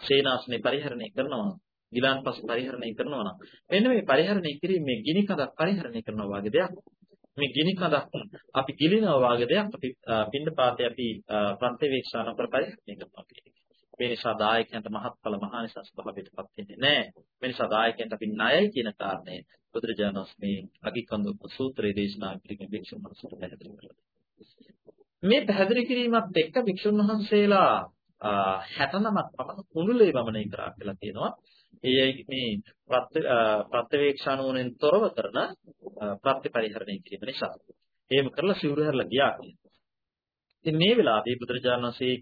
A: සේනාසනේ පරිහරණය කරනවා. ගිලාන්පස් පරිහරණය කරනවා නම් මෙන්න මේ පරිහරණය කිරීම මේ ගිනි කඳක් පරිහරණය කරනවා වගේ දෙයක්. මේ ගිනි කඳක් අපි ගිලිනවා වගේ දෙයක් අපි පින්නපාතේ අපි ප්‍රත්‍යවේක්ෂා නොකර පරිහරණය කරනවා කියන්නේ. මේ නිසා දායකයන්ට මහත්ඵල මහානිසස් භාවයටපත් වෙන්නේ නැහැ. මේ නිසා දායකයන්ට අපි ණයයි කියන කාරණය බුදුරජාණන් වහන්සේ අගිකන්ද සූත්‍රයේ දේශනා පිළිගෙන භික්ෂුන් වහන්සේට පැහැදිලි කළා. මේ පැහැදිලි කිරීමත් එක්ක භික්ෂුන් වහන්සේලා 69ක් පමණ කුණුලේ වමනය කරා කියලා තියෙනවා. ඒ මේ ප්‍රත්‍යවේක්ෂානුවණෙන් තොරව කරන ප්‍රත්‍යපරිහරණය කිරීම නිසා. එහෙම කරලා සිවුරු හැරලා ගියා කියනවා. ඉතින් මේ වෙලාවේ බුදුරජාණන් වහන්සේ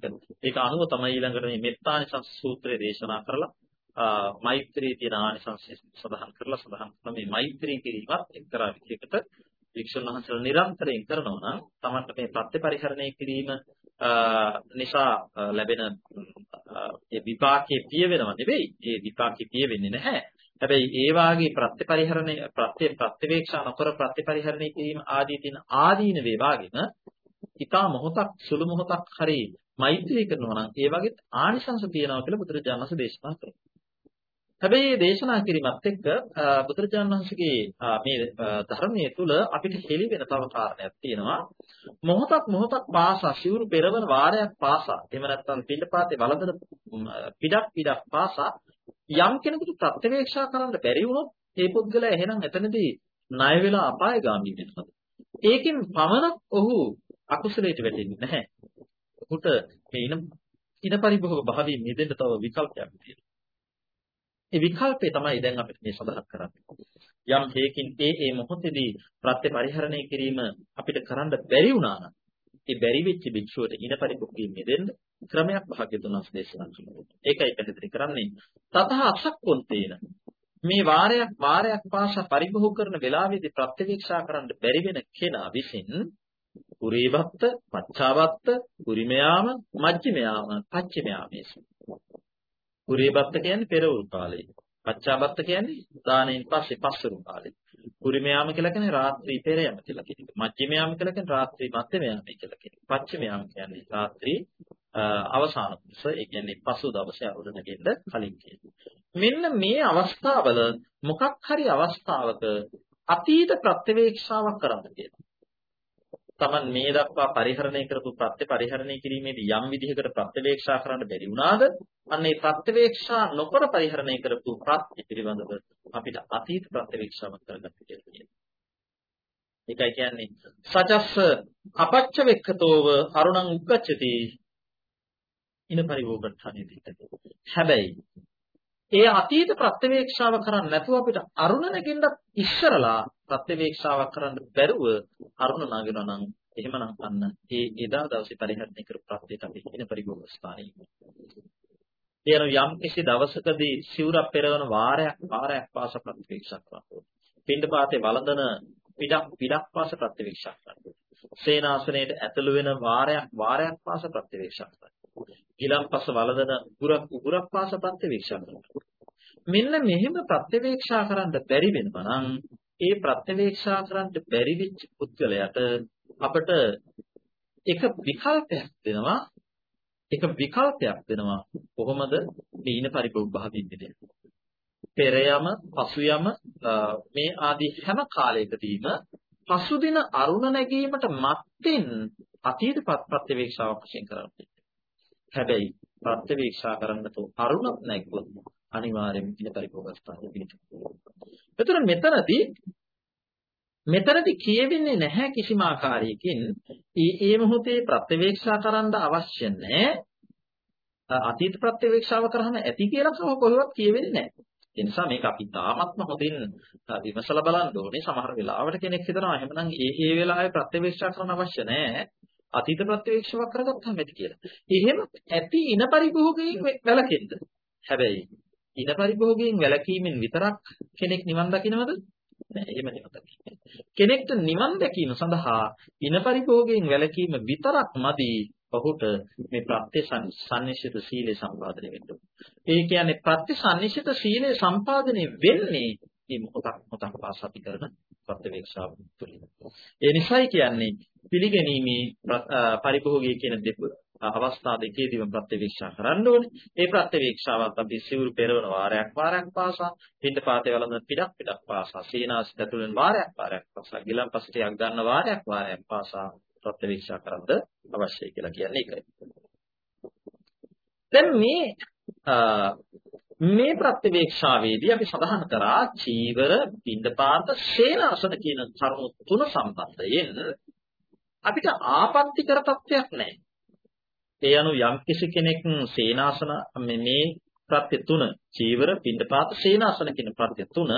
A: ඒක අනුව තමයි ඊළඟට මේ මෙත්තානිසංස සූත්‍රය දේශනා කරලා මෛත්‍රී තියෙන ආනිසංස සඳහන් කරලා සඳහන් කරන මේ මෛත්‍රී කිරීමත් එක්තරා විදිහකට වික්ෂුන් වහන්සේලා නිරන්තරයෙන් කරනවා නම් තමන්ට මේ ප්‍රත්‍යපරිහරණය කිරීම නිසා ලැබෙන ඒ විපාකයේ පිය වෙනව නෙවෙයි. ඒ විපාකයේ පිය වෙන්නේ නැහැ. හැබැයි ඒ වාගේ ප්‍රත්‍යපරිහරණය ප්‍රත්‍ය ප්‍රතිවේක්ෂා නොකර ප්‍රත්‍යපරිහරණය කිරීම ආදී තියෙන ආදීන වේවාගෙන ඊටා මොහොතක් සුළු මොහොතක් හරි මෛත්‍රී කරනවා නම් ඒ වගේ ආනිසංස තියනවා කියලා බුදුරජාණන් වහන්සේ දේශනා කරනවා. හැබැයි මේ දේශනා කිරීමත් එක්ක බුදුරජාණන් වහන්සේගේ මේ ධර්මයේ තුල අපිට හෙළි වෙන තව කාරණයක් තියෙනවා. මොහොතක් මොහොතක් පාසා සිවුරු පෙරවන වාරයක් පාසා එහෙම නැත්නම් පිටපාතේ වළඳන පිටක් පිටක් පාසා යම් කෙනෙකුට ප්‍රත්‍යවේක්ෂා කරන්න බැරි වුණොත් ඒ පුද්ගලයා එහෙනම් එතනදී ණය වෙලා අපායগামী වෙනවා. ඒකෙන් පමණක් ඔහු අකුසලයට වැටෙන්නේ නැහැ. ඔහුට මේ ඉන ඉන පරිභෝග භාවයෙන් මිදෙන්න තව විකල්පයක් තියෙනවා. ඒ විකල්පේ තමයි දැන් අපිට මේ සඳහන් කරන්නේ. යම් හේකින් ඒ ඒ මොහොතේදී ප්‍රත්‍ය පරිහරණය කිරීම අපිට කරන්න බැරි වුණා නම් ඒ බැරි වෙච්ච භික්ෂුවට ඉන පරිභෝගයෙන් මිදෙන්න ක්‍රමයක් භාග්‍යතුන් වහන්සේ දේශනා කළා. ඒකයි පැහැදිලි කරන්නේ. තතහ අසක්කොන්තේන මේ වාරයක් වාරයක් පාසා පරිභෝග කරන වෙලාවේදී ප්‍රත්‍යවේක්ෂා කරන්න බැරි වෙන කෙනා විසින් පුරීවත්ත, පච්චාවත්ත, පුරිමයාම, මජ්ජිමයාම, පච්චිමයාමේසු. පුරීවත්ත කියන්නේ පෙරවරු කාලේ. පච්චාවත්ත කියන්නේ දාණයෙන් පස්සේ පස්වරු කාලේ. පුරිමයාම කියලා කියන්නේ රාත්‍රී පෙරයම කියලා කියනවා. මජ්ජිමයාම කියලා කියන්නේ රාත්‍රී මධ්‍යමයාම කියලා කියනවා. පච්චිමයාම කියන්නේ රාත්‍රී අවසාන කොටස. ඒ කියන්නේ පසු දවසේ අවුරුදු නැගෙන්න කලින් කියනවා. මෙන්න මේ අවස්ථාවල මොකක් හරි අවස්ථාවක අතීත ප්‍රත්‍යවේක්ෂාවක් කරන්න කියනවා. Taman මේ දක්වා පරිහරණය කරපු ප්‍රත්‍ය පරිහරණය කිරීමේදී යම් විදිහකට ප්‍රත්‍යවේක්ෂා කරන්න බැරි වුණාද? අන්න ඒ ප්‍රත්‍යවේක්ෂා නොකර පරිහරණය කරපු ප්‍රත්‍ය පිළිබඳව අපිට අතීත ප්‍රත්‍යවේක්ෂාවක් කරගන්න කියලා ඒකයි කියන්නේ සජස්ස අපච්ච වෙක්කතෝව අරුණං උක්කච්චති ඉන පරිවෝගඨානේදී. හැබැයි ඒ අතීත ප්‍රත්‍යවේක්ෂාව කරන්නේ නැතුව අපිට අරුණ නැගෙන්නත් ඉස්සරලා ප්‍රත්‍යවේක්ෂාවක් කරන්න බැරුව අරුණ නාගෙනවා නම් එහෙමනම් අන්න ඒ එදා දවසේ පරිහරණය කරපු ප්‍රත්‍යයට අපි හින පරිභෝග ස්ථානයේ කියන යම් කිසි දවසකදී සිවුරක් පෙරවන වාරයක් වාරයක් පාස ප්‍රතිවේක්ෂා කරනවා. පින්ඩපාතේ වළඳන පිටක් පිටක් පාස ප්‍රතිවේක්ෂා කරනවා. සේනාසනයේට ඇතුළු වෙන වාරයක් වාරයක් පාස ප්‍රතිවේක්ෂා කරනවා. ගිලම්පස වළඳන උගුරක් උගුරක් පාස ප්‍රතිවේක්ෂා කරනවා. මෙන්න මෙහෙම ප්‍රතිවේක්ෂා කරන්න බැරි වෙනවා නම් ඒ ප්‍රතිවේක්ෂා කරන්න බැරි වෙච්ච පුද්ගලයාට අපිට එක විකල්පයක් දෙනවා. එක විකල්පයක් දෙනවා. කොහොමද? මේ ඉන පරිභෝග භාවයෙන් දෙන්නේ පෙර යම පසු යම මේ ආදී හැම කාලයකදීම පසුදින අරුණ නැගීමට මත්තෙන් අතීත ප්‍රත්‍යවේක්ෂාවක් වශයෙන් කරන්නේ. හැබැයි ප්‍රත්‍යවේක්ෂා කරන්නට අරුණක් නැග්ගොත් අනිවාර්යෙන් ඉන පරිභෝගස්ථානයේ පිළිතුරු. එතන මෙතනදී මෙතනදී කියවෙන්නේ නැහැ කිසිම ආකාරයකින් ඒ ඒ මොහොතේ ප්‍රත්‍යවේක්ෂා කරන්න අවශ්‍ය නැහැ. අතීත ප්‍රත්‍යවේක්ෂාව කරාම ඇති කියලා කොහොමවත් කියවෙන්නේ නැහැ. ඒ නිසා මේක අපි තාමත්ම හොඳින් විමසලා බලන්න ඕනේ. සමහර වෙලාවට කෙනෙක් හිතනවා එහෙමනම් ඒ ඒ වෙලාවේ ප්‍රත්‍යවේක්ෂා කරන්න අවශ්‍ය නැහැ. අතීත ප්‍රත්‍යක්ෂවක් කරගත්තාම ඇති කියලා. එහෙම ඇති ඉන පරිභෝගයෙන් වැළකෙන්න. හැබැයි ඉන පරිභෝගයෙන් වැළකීමෙන් විතරක් කෙනෙක් නිවන් දකින්නවද? නෑ එහෙම නිවන් දකින්නේ. කෙනෙක්ට නිවන් දැකීම සඳහා ඉන පරිභෝගයෙන් වැළකීම විතරක් මදි. ඔහුට මේ ප්‍රත්‍යසන්නිශිත සීලය සම්පාදනය වෙන්න ඒ කියන්නේ ප්‍රත්‍යසන්නිශිත සීලය සම්පාදනය වෙන්නේ මේ මොහොතක් මොහොතක් පාස අපි කරන ප්‍රත්‍යවේක්ෂාව තුළින්. ඒ නිසායි කියන්නේ පිළිගැනීමේ පරිභෝගය කියන දෙක අවස්ථා දෙකේදීම ප්‍රත්‍යවේක්ෂා කරන්න ඕනේ. ඒ ප්‍රත්‍යවේක්ෂාවත් අපි සිවුරු පෙරවන වාරයක් වාරයක් පාසා, පිට පාතේ වළඳන පිටක් පිටක් පාසා, සීනාසිත ඇතුළෙන් වාරයක් වාරයක් පාසා, ගිලන්පස ටිකක් ගන්න වාරයක් වාරයක් පාසා ප්‍රත්‍යවේක්ෂා කරන්න අවශ්‍යයි කියලා කියන්නේ ඒකයි. දැන් මේ මේ ප්‍රතිවේක්ෂාවේදී අපි සඳහන් කරා චීවර, පින්දපාත, සේනාසන කියන කරුණු තුන සම්බන්ධයෙන් අපිට ආපත්‍තිකර තත්වයක් නැහැ. ඒ අනුව යම් කිසි කෙනෙක් සේනාසන මේ ප්‍රත්‍ය තුන චීවර, පින්දපාත, සේනාසන කියන ප්‍රත්‍ය තුන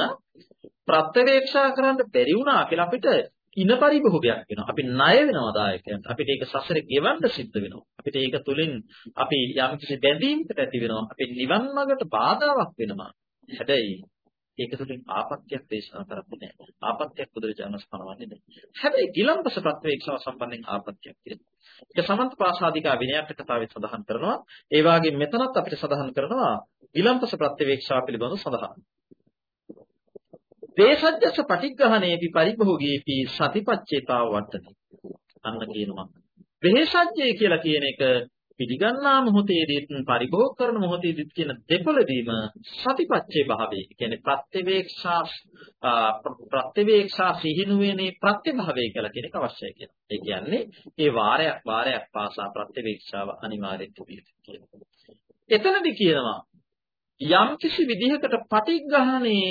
A: ප්‍රත්‍යවේක්ෂා කරන්න බැරි වුණා කියලා අපිට ඉන පරිභෝගයක් වෙනවා. අපි ණය වෙනවා දායකයන්ට. අපිට ඒක සසරේ ගෙවන්න සිද්ධ වෙනවා. අපිට ඒක තුලින් අපි යම් කිසි බැඳීමකට ඇති වෙනවා. අපේ නිවන් මාර්ගට බාධාවක් වෙනවා. හැබැයි ඒක තුලින් ආපත්‍යක් දේශනා කරන්නේ නැහැ. ආපත්‍යක් බුදුරජාණන් පනවන්නේ නැහැ. හැබැයි ගිලම්පස ප්‍රත්‍යක්ෂව සම්බන්ධයෙන් ආපත්‍යක් තියෙනවා. ඒක සමන්ත පාසාදිකා විනයට කතාවේ සඳහන් කරනවා. ඒ වගේම මෙතනත් අපිට සඳහන් කරනවා ගිලම්පස ප්‍රත්‍යවේක්ෂා පිළිබඳව සඳහන්. දේශජ්ජස පටිග්‍රහණේපි පරිභෝගීපි සතිපච්චේතාව වට්ටති. අන්න කියනවා. වෙහෙසජ්ජය කියලා කියන එක පිළිගන්නා මොහොතේදීත් පරිභෝග කරන මොහොතේදීත් කියන දෙපළදීම සතිපච්චේ භාවයේ කියන්නේ ප්‍රත්‍යවේක්ෂා ප්‍රත්‍යවේක්ෂා සිහිනුවේනේ ප්‍රත්‍යභාවය කියලා කියන එක අවශ්‍යයි කියලා. ඒ කියන්නේ ඒ වාරයක් වාරයක් පාසා ප්‍රත්‍යවේක්ෂාව අනිවාර්යෙන් තිබිය එතනදී කියනවා යම් කිසි විදිහකට පටිග්‍රහණේ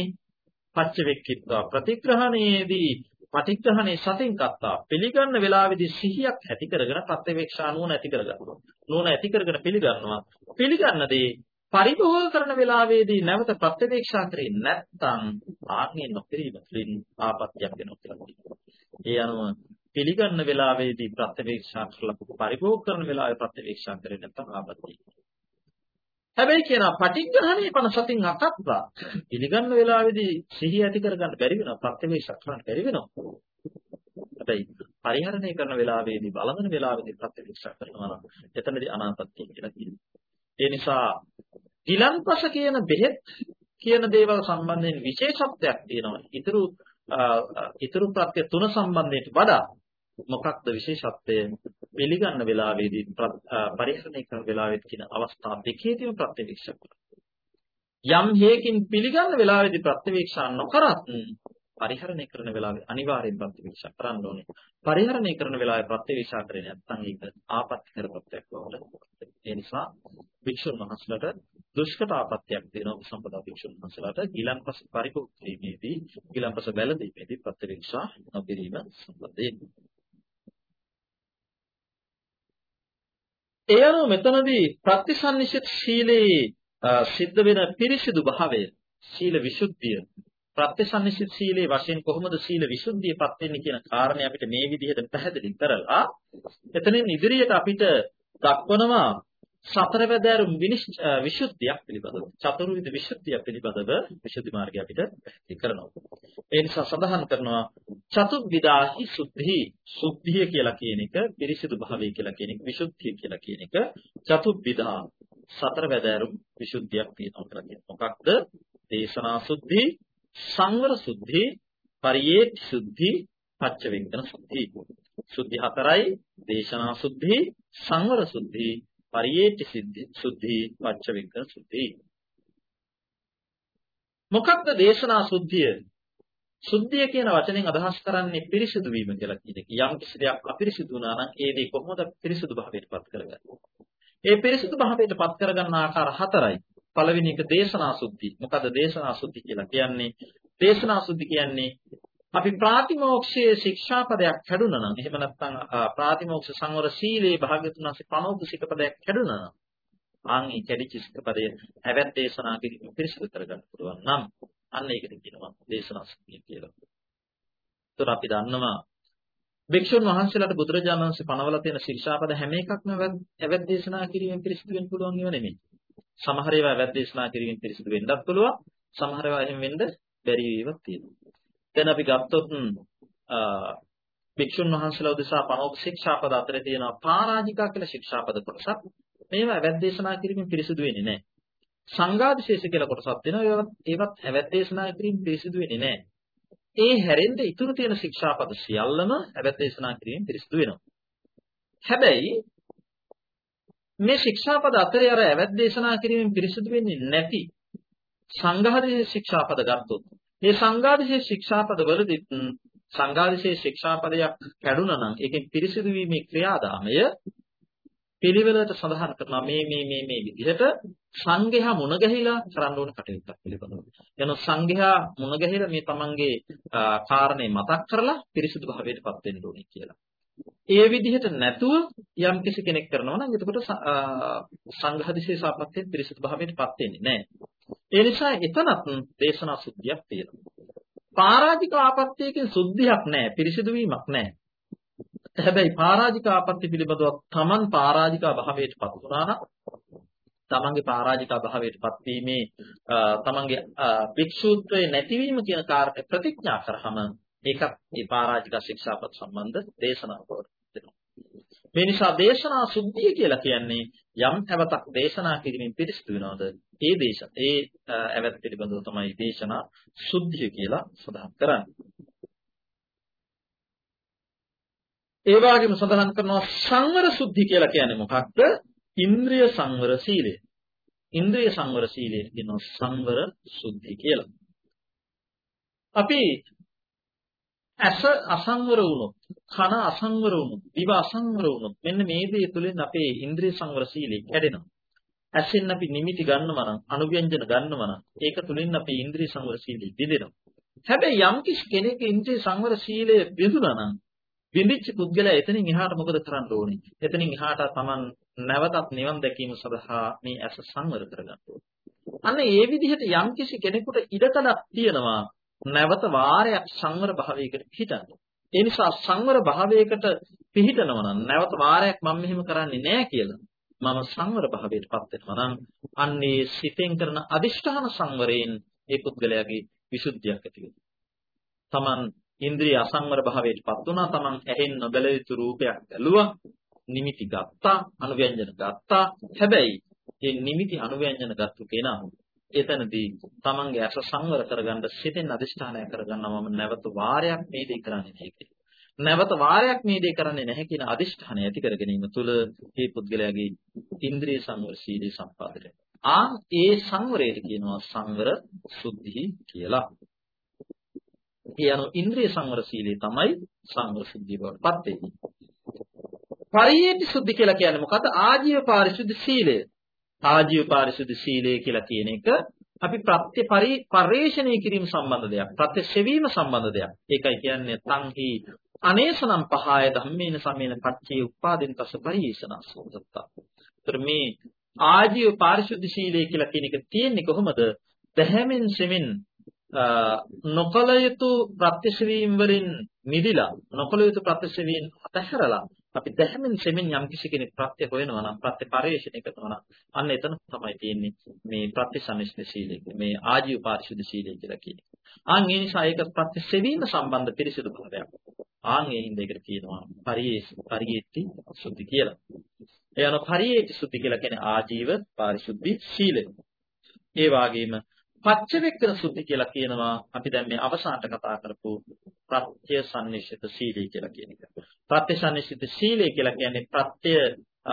A: පච්චවෙක්කිත්වා. ප්‍රතිග්‍රහණයේදී පටිග්‍රහණේ සතින් කත්තා පිළිගන්න වෙලාවේදී සිහියක් ඇති කරගෙන ප්‍රත්‍යවේක්ෂා නුවණ ඇති කරගන්නවා. නුවණ ඇති කරගෙන පිළිගන්නවා. පිළිගන්නදී පරිභෝග කරන වෙලාවේදී නැවත ප්‍රත්‍යවේක්ෂා කරේ නැත්නම් ආත්මයෙන් නොකිරීම තුළින් ආපත්‍යක් වෙනවා කියලා ඒ අනුව පිළිගන්න වෙලාවේදී ප්‍රත්‍යවේක්ෂා කරලා පරිභෝග කරන වෙලාවේ ප්‍රත්‍යවේක්ෂා කරේ නැත්නම් ආපත්‍යක් හැබැයි කියනවා පටිඝහණේ පන සතින් අකත්වා පිළිගන්න වෙලාවේදී සිහිය ඇති කරගන්න බැරි වෙනවා. ප්‍රත්‍යවේක්ෂ කරන්න බැරි වෙනවා. හැබැයි පරිහරණය කරන වෙලාවේදී බලන වෙලාවේදී ප්‍රත්‍යවේක්ෂ කරනවා නම් එතනදී අනාපත්‍ය කියලා කියනවා. ඒ නිසා ගිලන්පස කියන බෙහෙත් කියන දේවල් සම්බන්ධයෙන් විශේෂත්වයක් තියෙනවා. ඊතුරු ඊතුරු ප්‍රත්‍ය තුන සම්බන්ධයෙන් වඩා මොකක්ද විශේෂත්වය පිළිගන්න වෙලාවේදී පරිහරණය කරන වෙලාවෙත් කියන අවස්ථා දෙකේදීම ප්‍රත්‍යක්ෂ යම් හේකින් පිළිගන්න වෙලාවේදී ප්‍රත්‍යක්ෂා නොකරත් පරිහරණය කරන වෙලාවේ අනිවාර්යෙන් ප්‍රත්‍යක්ෂ කරන්න ඕනේ. පරිහරණය කරන වෙලාවේ ප්‍රත්‍යක්ෂ කරේ නැත්නම් ඒක ආපත්‍තිකර ප්‍රත්‍යක් බවට ඒ නිසා වික්ෂුන් වහන්සේලාට දුෂ්කර ආපත්‍යක් දෙනවා සම්පදා වික්ෂුන් වහන්සේලාට. ගිලන්පස පරිපූර්ණ කිරීමේදී ගිලන්පස බැලදීමේදී ප්‍රත්‍යක්ෂ නොකිරීම සම්බන්ධයෙන්. ඒ අනුව මෙතනදී ප්‍රතිසන්නිසිත ශීලයේ සිද්ධ වෙන පිරිසිදු භාවය සීල විසුද්ධිය. ප්‍රතිසන්නිසිත ශීලයේ වශයෙන් කොහොමද සීල විසුද්ධියපත් වෙන්නේ කියන කාරණේ අපිට මේ විදිහට පැහැදිලි කරලා එතනින් ඉදිරියට අපිට දක්වනවා සතර වැදෑරුම් විසුද්ධියක් පිළිබඳව චතුර්විධ විසුද්ධිය පිළිබඳව විසුද්ධි මාර්ගය අපිට කරනවා. ඒ නිසා සඳහන් කරනවා චතුර්විධාහි සුද්ධි සුද්ධිය කියලා කියන එක පිරිසිදු භාවය කියලා කියන එක විසුද්ධිය කියලා කියන එක චතුර්විධා සතර වැදෑරුම් විසුද්ධියක් තියෙනවා කියලා කියනවා. මොකක්ද? දේශනා සුද්ධි, සංවර සුද්ධි, පරියේත් සුද්ධි, පච්චවෙක්කන සුද්ධි. සුද්ධි හතරයි දේශනා සුද්ධි, සංවර සුද්ධි, පරියේටි සිද්ධි සුද්ධි පච්චවික්ක සුද්ධි මොකක්ද දේශනා සුද්ධිය සුද්ධිය කියන වචනෙන් අදහස් කරන්නේ පිරිසිදු වීම කියලා කියන එක. යම් කිසි දෙයක් අපිරිසිදු වුණා නම් ඒ දේ කොහොමද පිරිසිදු භාවයට පත් කරගන්නේ? ඒ පිරිසිදු භාවයට පත් කරගන්න ආකාර හතරයි. පළවෙනි එක දේශනා සුද්ධි. මොකද දේශනා සුද්ධි කියලා කියන්නේ? දේශනා සුද්ධි කියන්නේ අපි ප්‍රාතිමෝක්ෂයේ ශික්ෂාපදයක් කැඩුනා නම් එහෙම නැත්නම් ප්‍රාතිමෝක්ෂ සංවර සීලේ භාග්‍යතුන් වහන්සේ පනෝප සිකපදයක් කැඩුනා නම් ආන් ඒ කැඩිච්ච සිකපදය හැවැත් දේශනා කිරීම පිරිසිදු කරගන්න පුළුවන් නම් අන්න ඒකට කියනවා දේශනා සුද්ධිය කියලා. ඒතර අපි දන්නවා භික්ෂුන් වහන්සේලාට බුදුරජාණන් වහන්සේ පනවලා තියෙන ශික්ෂාපද හැම එකක්ම හැවැත් දේශනා කිරීමෙන් පිරිසිදු වෙන්න පුළුවන් ඒවා නෙමෙයි. සමහර ඒවා හැවැත් දේශනා කිරීමෙන් පිරිසිදු වෙන්නත් පුළුවන්. සමහර ඒවා එහෙම වෙන්න බැරි ඒවා තියෙනවා. දැන් අපි ගත්තොත් භික්ෂුන් වහන්සේලා උදෙසා පනෝක් ශික්ෂාපද අතරේ තියෙනවා පරාජිකා කියලා ශික්ෂාපද කොටසක්. මේවා වැද්දේශනා කිරීමෙන් පිරිසිදු වෙන්නේ නැහැ. සංඝාදිශේෂ කියලා කොටසක් තියෙනවා. ඒවත් වැද්දේශනා කිරීමෙන් පිරිසිදු වෙන්නේ නැහැ. ඒ හැරෙන්න ඉතුරු තියෙන ශික්ෂාපද සියල්ලම වැද්දේශනා කිරීමෙන් පිරිසිදු වෙනවා. හැබැයි මේ ශික්ෂාපද අතරේ අර වැද්දේශනා කිරීමෙන් පිරිසිදු වෙන්නේ නැති සංඝාදිශේෂ ශික්ෂාපද ගත්තොත් මේ සංඝාදිශේ ශික්ෂාපද වලදී සංඝාදිශේ ශික්ෂාපදයක් කැඩුනා නම් ඒකෙන් පිරිසිදු වීමේ ක්‍රියාදාමය පිළිවෙලට සඳහන් කරනවා මේ මේ මේ මේ විදිහට සංඝයා මුණ ගැහිලා කරන්න ඕන කටයුත්තක් පිළිබඳව. එන සංඝයා මුණ ගැහිලා මේ තමන්ගේ කාරණේ මතක් කරලා පිරිසිදු භාවයටපත් වෙන්න ඕනේ කියලා. ඒ විදිහට නැතුව යම් කිසි කෙනෙක් කරනවා නම් එතකොට සංඝහදිසේ සාපත්තේ පිරිසිදු භාවයටපත් වෙන්නේ නැහැ. ඒ නිසා එතනත් දේශනා සුද්ධියක් තියෙනවා. පරාජික ආපත්‍යයකින් සුද්ධියක් නැහැ, පිරිසිදු වීමක් නැහැ. හැබැයි පරාජික ආපත්‍ය පිළිබඳව Taman පරාජික භාවයටපත් වුණා නම් තමන්ගේ පරාජික භාවයටපත් වීමේ තමන්ගේ භික්ෂුත්වයේ නැතිවීම කියන කාරණේ ප්‍රතිඥා කරාම ඒකත් මේ පරාජික ශික්ෂාපත් සම්බන්ධ දේශනාවකට දෙනවා. මේ නිසා දේශනා සුද්ධිය කියලා කියන්නේ යම් හැවතක් දේශනා කිරීමෙන් පිරිසිදු වෙනවද? ඒ දේශ ඒ ඇවැත් පිළිබඳව තමයි දේශනා සුද්ධිය කියලා සඳහන් කරන්නේ. ඒ වගේම සඳහන් කරනවා සංවර සුද්ධි කියලා කියන්නේ මොකක්ද? ඉන්ද්‍රිය සංවර සීලය. ඉන්ද්‍රිය සංවර සීලය කියනවා සංවර සුද්ධි කියලා. අපි ඇස අසංවර වුණොත්, කන අසංවර වුණොත්, දිව අසංවර වුණොත් මෙන්න මේ දේ තුළින් අපේ ඉන්ද්‍රිය සංවර සීලය කැඩෙනවා. ඇසෙන් අපි නිමිති ගන්නවා නම්, අනුව්‍යංජන ගන්නවා නම්, ඒක තුළින් අපේ ඉන්ද්‍රිය සංවර සීලය බිඳෙනවා. හැබැයි යම් කිසි කෙනෙක් ඉන්ද්‍රිය සංවර සීලය බිඳුනා නම්, බිඳිච්ච පුද්ගලයා එතනින් එහාට මොකද කරන්න ඕනේ? එතනින් එහාට Taman නැවතත් නිවන් දැකීම සඳහා මේ ඇස සංවර කරගන්න ඕනේ. අන්න ඒ විදිහට යම් කිසි කෙනෙකුට ඉඩකඩක් තියෙනවා නැවත වාරයක් සංවර භාවයකට පිහිටන්න. ඒ නිසා සංවර භාවයකට පිහිටනවා නම් නැවත වාරයක් මම මෙහෙම කරන්නේ නැහැ කියලා. මම සංවර භාවයටපත් වෙනවා නම් අන්නේ සිතෙන් කරන අදිෂ්ඨාන සංවරයෙන් ඒ පුද්ගලයාගේ විසුද්ධියක් ඇති වෙනවා. Taman ඉන්ද්‍රිය අසංවර භාවයටපත් වුණා. Taman ඇහෙන් නොබැල යුතු රූපයක් බැලුවා. නිමිති ගත්තා, අනුව්‍යංජන ගත්තා. හැබැයි මේ නිමිති අනුව්‍යංජන ගත්තු කෙනා එතනදී තමන්ගේ අස සංවර කරගන්න සිතෙන් අදිෂ්ඨානය කරගන්නවා මම නැවත වාරයක් මේ දේ කරන්නේ නැහැ කියලා. නැවත වාරයක් මේ දේ කරන්නේ නැහැ කියන අදිෂ්ඨානය ඇති කර ගැනීම තුළ මේ පුද්ගලයාගේ ඉන්ද්‍රිය සංවර සීලී සම්පාදනය. ආ ඒ සංවරයට කියනවා සංවර සුද්ධි කියලා. ඒ අනුව ඉන්ද්‍රිය සංවර සීලී තමයි සංවර සුද්ධිය බවට පත් වෙන්නේ. පරියේති සුද්ධි කියලා කියන්නේ මොකද්ද? ආජීව පාරිශුද්ධ සීලය. ආජීව පාරිශුද්ධ සීලය කියලා කියන එක අපි ප්‍රත්‍ය පරිශ්‍රණය කිරීම සම්බන්ධ දෙයක්. ප්‍රත්‍ය සෙවීම සම්බන්ධ දෙයක්. ඒකයි කියන්නේ සංහි අනේසනම් පහය ධම්මේන සමේන පච්චේ උපාදින් තස පරිේශනසෝදත්තා. ඒතර මේ ආජීව පාරිශුද්ධ සීලය කියලා කියන එක තියෙන්නේ කොහොමද? දැහැමෙන් සෙමින් නොකල යුතු ප්‍රත්‍යක්ෂවීම් වලින් මිදිලා නොකල යුතු ප්‍රත්‍යක්ෂවීම් අතහැරලා අපි දැහැමින් සෙමින් යම් කිසි කෙනෙක් ප්‍රත්‍ය හොයනවා නම් ප්‍රත්‍ය පරිශ්‍රණය කරනවා නම් අන්න එතන තමයි තියෙන්නේ මේ ප්‍රතිසන්නිෂ්ඨ සීලය මේ ආජීව පාරිශුද්ධ සීලය කියලා කියන්නේ. ආන් ඒ නිසා ඒක ප්‍රත්‍ය සෙවීම සම්බන්ධ පිරිසිදු භාවයක්. ආන් ඒ හින්දා ඒකට කියනවා පරියේස් පරියේති සුද්ධි කියලා. ඒ අනුව පරියේති සුද්ධි කියලා කියන්නේ ආජීව පාරිශුද්ධි සීලය. ඒ වගේම පච්චවෙක්කන සුද්ධි කියලා කියනවා අපි දැන් මේ අවසානට කතා කරපු ප්‍රත්‍ය සම්නිශ්චිත සීලය කියලා කියන එක. ප්‍රත්‍ය සම්නිශ්චිත සීලය කියලා කියන්නේ ප්‍රත්‍ය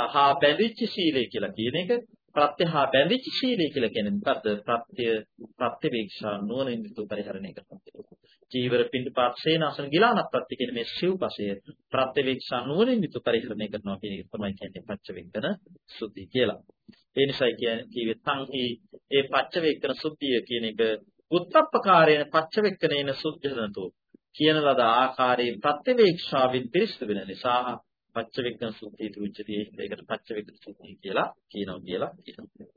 A: හා බැඳිච්ච සීලය කියලා කියන එක. ප්‍රත්‍ය හා බැඳිච්ච සීලය කියලා කියන්නේ මොකද්ද? ප්‍රත්‍ය ප්‍රත්‍යවේක්ෂා නුවණින් යුතු පරිහරණය කරනවා. චීවර පින්ඩ පාක්ෂේන අසන ගිලානත් ප්‍රත්‍ය කියන මේ සිව්පසය ප්‍රත්‍යවේක්ෂා නුවණින් යුතු පරිහරණය කරනවා කියන එක තමයි කියන්නේ පච්චවෙක්කන සුද්ධි කියලා. ඒ නිසායි කියන්නේ කීවේ සංහි ඒ පච්චවේක්කන සුද්ධිය කියන එක උත්ප්පකාරේන පච්චවේක්කනේන සුද්ධනතෝ කියන ලද ආකාරයේ ප්‍රත්‍යවේක්ෂාවෙන් පිරිසිදු වෙන නිසා පච්චවේක්කන සුද්ධිය තුච්චදී ඒකට පච්චවේක්කන සුද්ධිය කියලා කියනවා කියලා කියනවා.